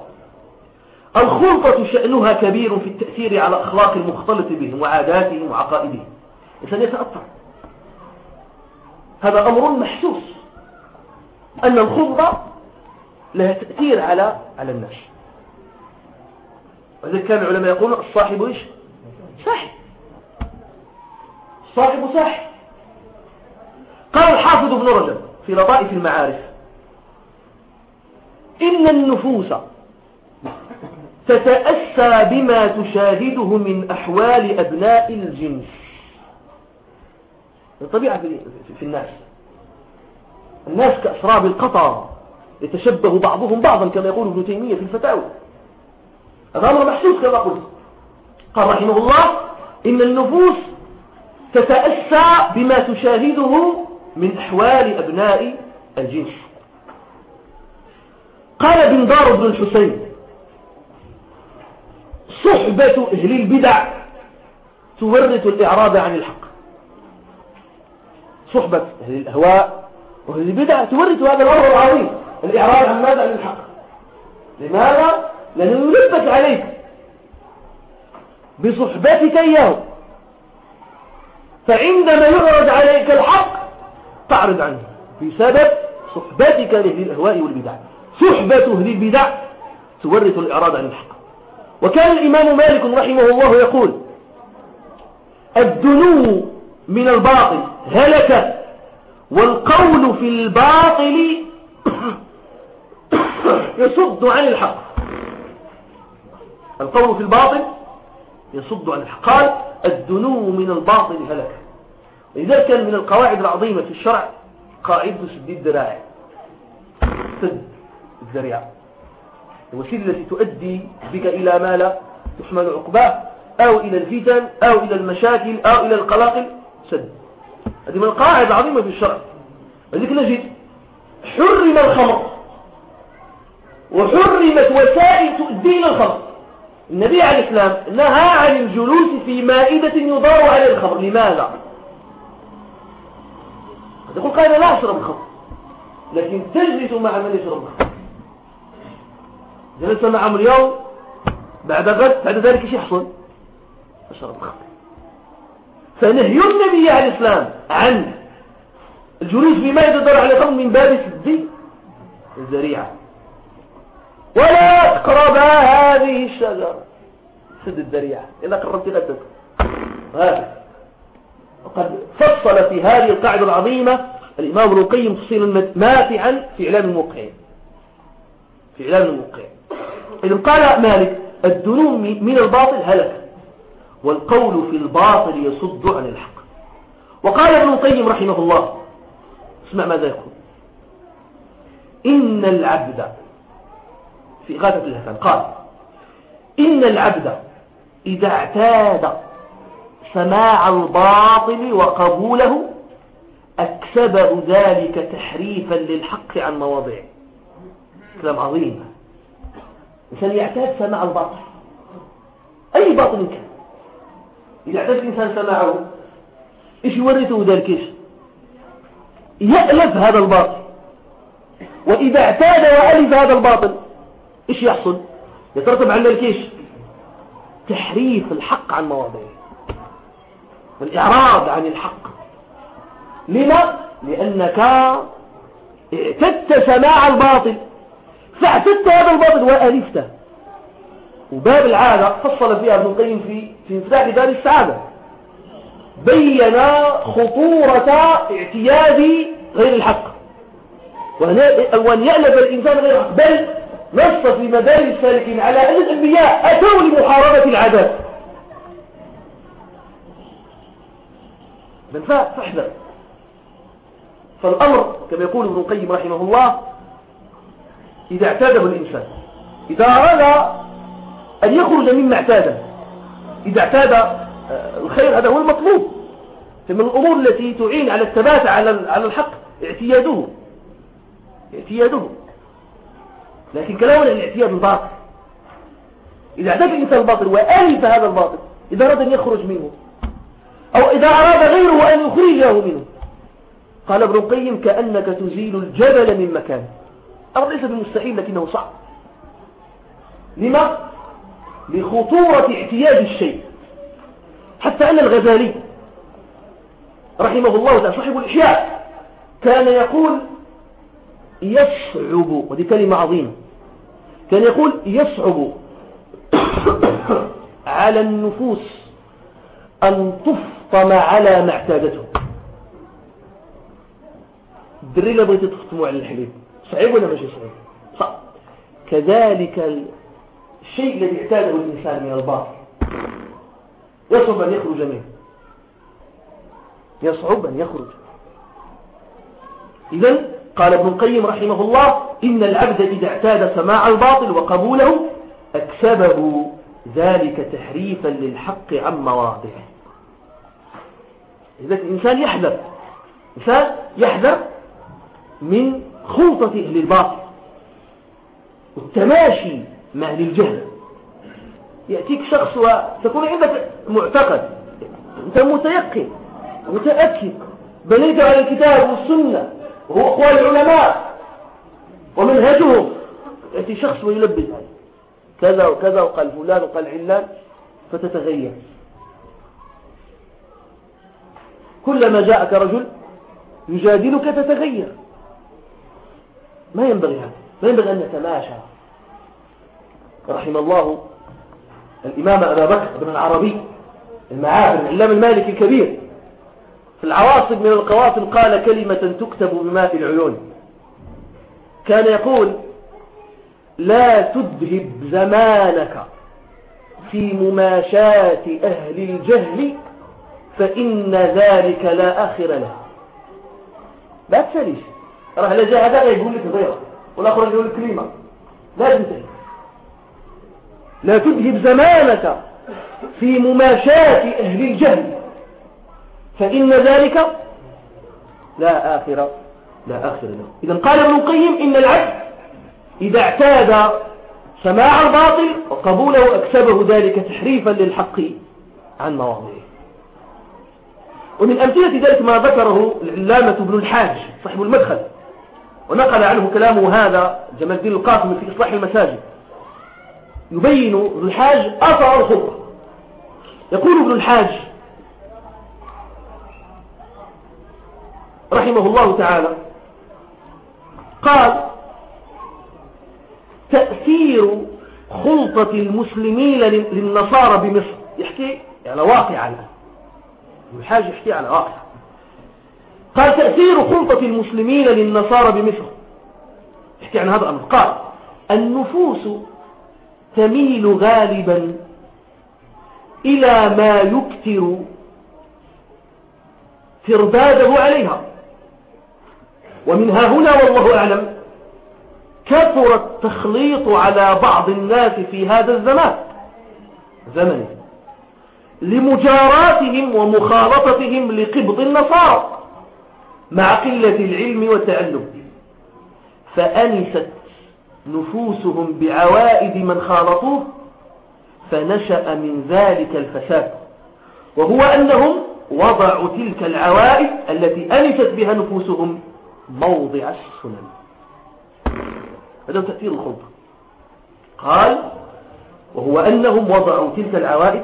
Speaker 1: الخلطة شأنها كبير في التأثير على أخلاق المختلط بهم وعاداتهم وعقائدهم. الإنسان يتأثر. هذا أمر محسوس. أن الخلطة لها تأثير على على الناس. وذلك كان العلماء يقولون الصاحب إيش؟ صاحب. ساحر قال الحافظ ابن رجب في لطائف المعارف إن النفوس تتأسى بما تشاهده من أحوال أبناء الجنس الطبيعة في الناس. الناس كأسراب القطر يتشبه بعضهم بعضا كما يقول ابن تيمية في الفتاوى. هذا أمر محسوس كما قلت. قال رحمه الله إن النفوس تتأسى بما تشاهده من أحوال أبناء الجنس قال بن دار بن الحسين صحبة أهل البدع تورث الإعراض عن الحق. صحبة أهل الأهواء وأهل البدع تورث هذا الأمر العظيم الإعراض عن ماذا؟ عن الحق. لماذا؟ لأنه يلبك عليك بصحبتك إياه. فعندما يعرض عليك الحق تعرض عنه بسبب صحبتك لأهل الأهواء والبدع. صحبة أهل البدع تورث الإعراض عن الحق. وكان الإمام مالك رحمه الله يقول الدنو من الباطل هلك والقول في الباطل يصد عن الحق. القول في الباطل يصد عن الحق. قال الدنو من الباطل هلك. إذا كان من القواعد العظيمة في الشرع قاعدة سد الذراع سد الذريعة. الوسيلة التي تؤدي بك إلى ما لا تحمل عقباه أو إلى الفتن أو إلى المشاكل أو إلى القلاقل سد. هذه من القواعد العظيمة في الشرع. لذلك نجد حرم الخمر وحرمت وسائل تؤدي إلى الخمر. النبي عليه السلام نهى عن الجلوس في مائدة يضار على الخمر. لماذا؟ يقول قال لا أشرب الخمر لكن تجلس مع من يشرب الخمر. جلس معهم اليوم بعد غد بعد ذلك إيش يحصل أشرب الخمر. فنهي النبي عليه السلام عن الجلوس بما يتدر على الخمر من باب سد الذريعة. ولا تقربا هذه الشجرة. سد الذريعة. إذا قربت هذا. وقد فصل في هذه القاعدة العظيمة الإمام ابن القيم تفصيلا ماتعا في إعلام الموقعين. في إعلام الموقعين. إذا قال مالك الدنو من الباطل هلك والقول في الباطل يصد عن الحق. وقال ابن القيم رحمه الله اسمع ماذا يقول. إن العبد في غاية الهفان قال إن العبد إذا اعتاد سماع الباطل وقبوله أكسبه ذلك تحريفا للحق عن مواضعه. كلام عظيم. الإنسان يعتاد سماع الباطل. أي باطل كان. إذا اعتاد الإنسان سماعه إيش يورثه ذلك؟ إيش؟ يألف هذا الباطل. وإذا اعتاد وألف هذا الباطل إيش يحصل؟ يترتب على ذلك إيش؟ تحريف الحق عن مواضعه. والإعراض عن الحق. لما؟ لأنك اعتدت سماع الباطل. فاعتدت هذا الباطل وألفته وباب العادة فصل فيها ابن القيم في في مفتاح باب السعادة. بين خطورة اعتياد غير الحق. وأن يألف الإنسان غير الحق. بل نص في مدار السالكين على أن الأنبياء أتوا لمحاربة العادات من فاحذر. فالأمر كما يقول ابن القيم رحمه الله إذا اعتاده الإنسان. إذا أراد أن يخرج مما اعتاده. إذا اعتاد آه، الخير هذا هو المطلوب. فمن الأمور التي تعين على الثبات على الحق اعتياده. اعتياده. لكن كلامنا الاعتياد الباطل. إذا اعتاد الإنسان الباطل وألف هذا الباطل إذا أراد أن يخرج منه أو إذا أراد غيره أن يخرجه منه. قال ابن القيم كأنك تزيل الجبل من مكانه أمر ليس بالمستحيل لكنه صعب. لما؟ لخطورة اعتياد الشيء. حتى أن الغزالي رحمه الله تعالى صاحب الإحياء كان يقول يصعب ودي كلمة عظيمة كان يقول يصعب على النفوس أن تفطم على ما اعتادته الدريقة بغيت تفطموا على الحليب. صعيب ولا ماشي صعيب؟ صعب. كذلك الشيء الذي اعتاده الإنسان من الباطل. يصعب أن يخرج منه. يصعب أن يخرج. إذا قال ابن القيم رحمه الله إن العبد إذا اعتاد سماع الباطل وقبوله أكسبه ذلك تحريفا للحق عن مواضعه. إذا الإنسان يحذر. الإنسان يحذر من خلطة أهل الباطل والتماشي مع أهل الجهل يأتيك شخص وتكون عندك معتقد. أنت متيقن متأكد. بنيت على الكتاب والسنة وهو أقوال العلماء. ومنهجهم. يأتي شخص ويلبس كذا وكذا وقال فلان وقال علان فتتغير. كلما جاءك رجل يجادلك تتغير. ما ينبغي هذا. ما ينبغي أن نتماشى. رحم الله الإمام أبا بكر بن العربي المعافر الإعلام المالكي الكبير في العواصم من القوافل قال كلمة تكتب بماء العيون. كان يقول لا تذهب زمانك في مماشاة أهل الجهل فإن ذلك لا آخر له. لا تساليش راح لجاء هذا يقول لك ضيرة والآخر يقول لك كلمة. لا تنتهي لا تذهب زمانك في مماشاة أهل الجهل. فإن ذلك لا آخر لا آخر له. إذا قال ابن القيم إن العبد إذا اعتاد سماع الباطل وقبوله أكسبه ذلك تحريفا للحق عن مواضعه. ومن أمثلة ذلك ما ذكره العلامة ابن الحاج صاحب المدخل. ونقل عنه كلامه هذا جمال الدين القاسم في إصلاح المساجد. يبين ابن الحاج أثر الخطبة. يقول ابن الحاج رحمه الله تعالى قال تأثير خلطة المسلمين للنصارى بمصر. يحكي على واقع ابن الحاج يحكي على واقع. قال تأثير خلطة المسلمين للنصارى بمصر. يحكي عن هذا الأمر. قال النفوس تميل غالبا إلى ما يكثر ترباده عليها. ومنها هنا والله أعلم كثر التخليط على بعض الناس في هذا الزمان زمن لمجاراتهم ومخالطتهم لقبض النصارى. مع قلة العلم والتعلم فأنست نفوسهم بعوائد من خالطوه فنشأ من ذلك الفساد. وهو أنهم وضعوا تلك العوائد التي أنست بها نفوسهم موضع السنن. هذا تأثير الخلطة. قال وهو أنهم وضعوا تلك العوائد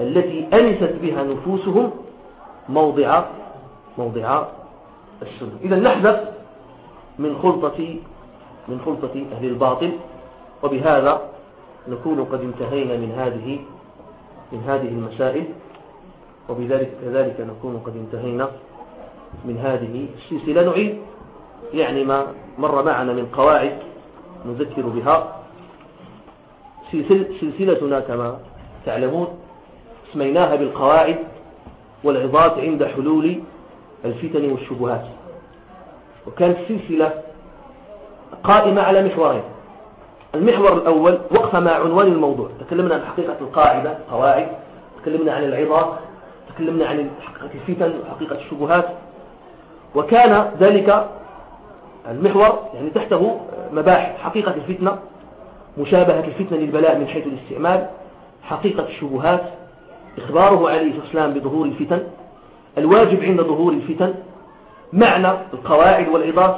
Speaker 1: التي أنست بها نفوسهم موضع موضع السنن إذا نحذر من خلطة من خلطة أهل الباطل وبهذا نكون قد انتهينا من هذه من هذه المسائل وبذلك كذلك نكون قد انتهينا من هذه السلسلة. نعيد يعني ما مر معنا من قواعد نذكر بها. سلسلتنا كما تعلمون سميناها بالقواعد والعظات عند حلول الفتن والشبهات. وكانت السلسلة قائمة على محورين. المحور الأول وقف مع عنوان الموضوع. تكلمنا عن حقيقة القاعدة قواعد. تكلمنا عن العظات تكلمنا عن حقيقة الفتن وحقيقة الشبهات. وكان ذلك المحور يعني تحته مباحث. حقيقة الفتنة مشابهة الفتنة للبلاء من حيث الاستعمال. حقيقة الشبهات إخباره عليه الصلاة والسلام بظهور الفتن. الواجب عند ظهور الفتن معنى القواعد والعظات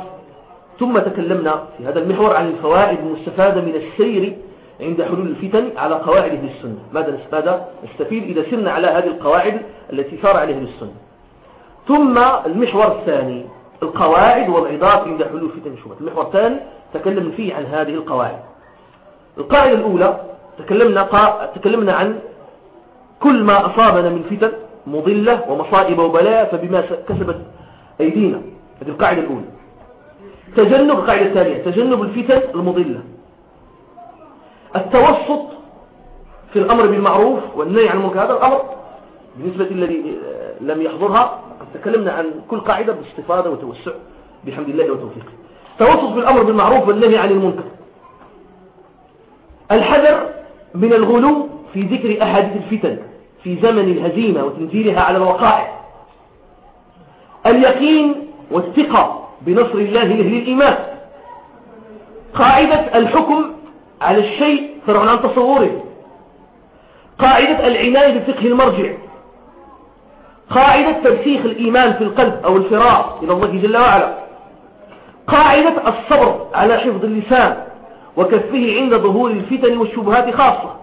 Speaker 1: ثم تكلمنا في هذا المحور عن الفوائد المستفادة من السير عند حلول الفتن على قواعد أهل السنة. ماذا نستفيد إذا سرنا على هذه القواعد التي سار عليها أهل السنة؟ ثم المحور الثاني القواعد والعظات عند حلول فتن الشبهات المحور الثاني تكلمنا فيه عن هذه القواعد. القاعدة الأولى تكلمنا. تكلمنا عن كل ما أصابنا من فتن مضلة ومصائب وبلاء فبما كسبت أيدينا. هذه القاعدة الأولى. تجنب القاعدة الثانية تجنب الفتن المضلة. التوسط في الأمر بالمعروف والنهي عن المنكر هذا الأمر بالنسبة الذي لم يحضرها تكلمنا عن كل قاعدة باستفادة وتوسع. بحمد الله وتوفيقه. توسط في الأمر بالمعروف والنهي عن المنكر. الحذر من الغلو في ذكر أحاديث الفتن. في زمن الهزيمة وتنزيلها على الوقائع. اليقين والثقة بنصر الله لأهل الإيمان. قاعدة الحكم على الشيء فرعون عن تصوره. قاعدة العناية بفقه المرجع. قاعدة ترسيخ الإيمان في القلب أو الفرار إلى الله جل وعلا. قاعدة الصبر على حفظ اللسان وكفه عند ظهور الفتن والشبهات خاصة.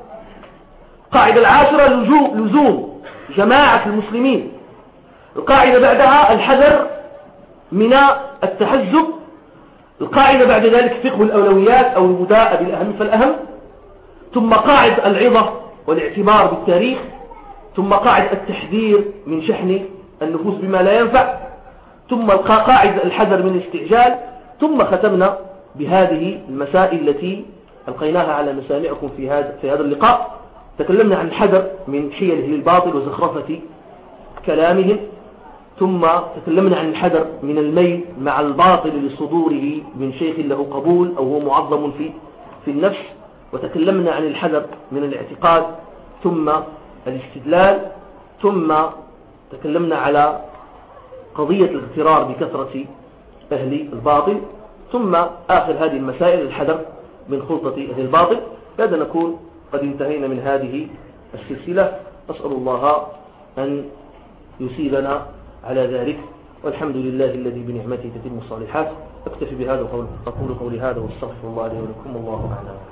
Speaker 1: القاعدة العاشرة لزوم جماعة المسلمين. القاعدة بعدها الحذر من التحزب. القاعدة بعد ذلك فقه الأولويات أو البداء بالأهم فالأهم. ثم قاعدة العظة والاعتبار بالتاريخ. ثم قاعدة التحذير من شحن النفوس بما لا ينفع. ثم قاعدة الحذر من الاستعجال. ثم ختمنا بهذه المسائل التي ألقيناها على مسامعكم في هذا اللقاء. تكلمنا عن الحذر من حيله للباطل وزخرفة كلامهم ثم تكلمنا عن الحذر من الميل مع الباطل لصدوره من شيخ له قبول أو هو معظم في في النفس وتكلمنا عن الحذر من الاعتقاد ثم الاستدلال ثم تكلمنا على قضية الاغترار بكثرة أهل الباطل ثم آخر هذه المسائل الحذر من خلطة أهل الباطل. هذا نكون قد انتهينا من هذه السلسلة. أسأل الله أن يسيبنا على ذلك. والحمد لله الذي بنعمته تتم الصالحات. أكتفي بهذا وأقول قولي هذا واستغفر الله لي ولكم والله أعلم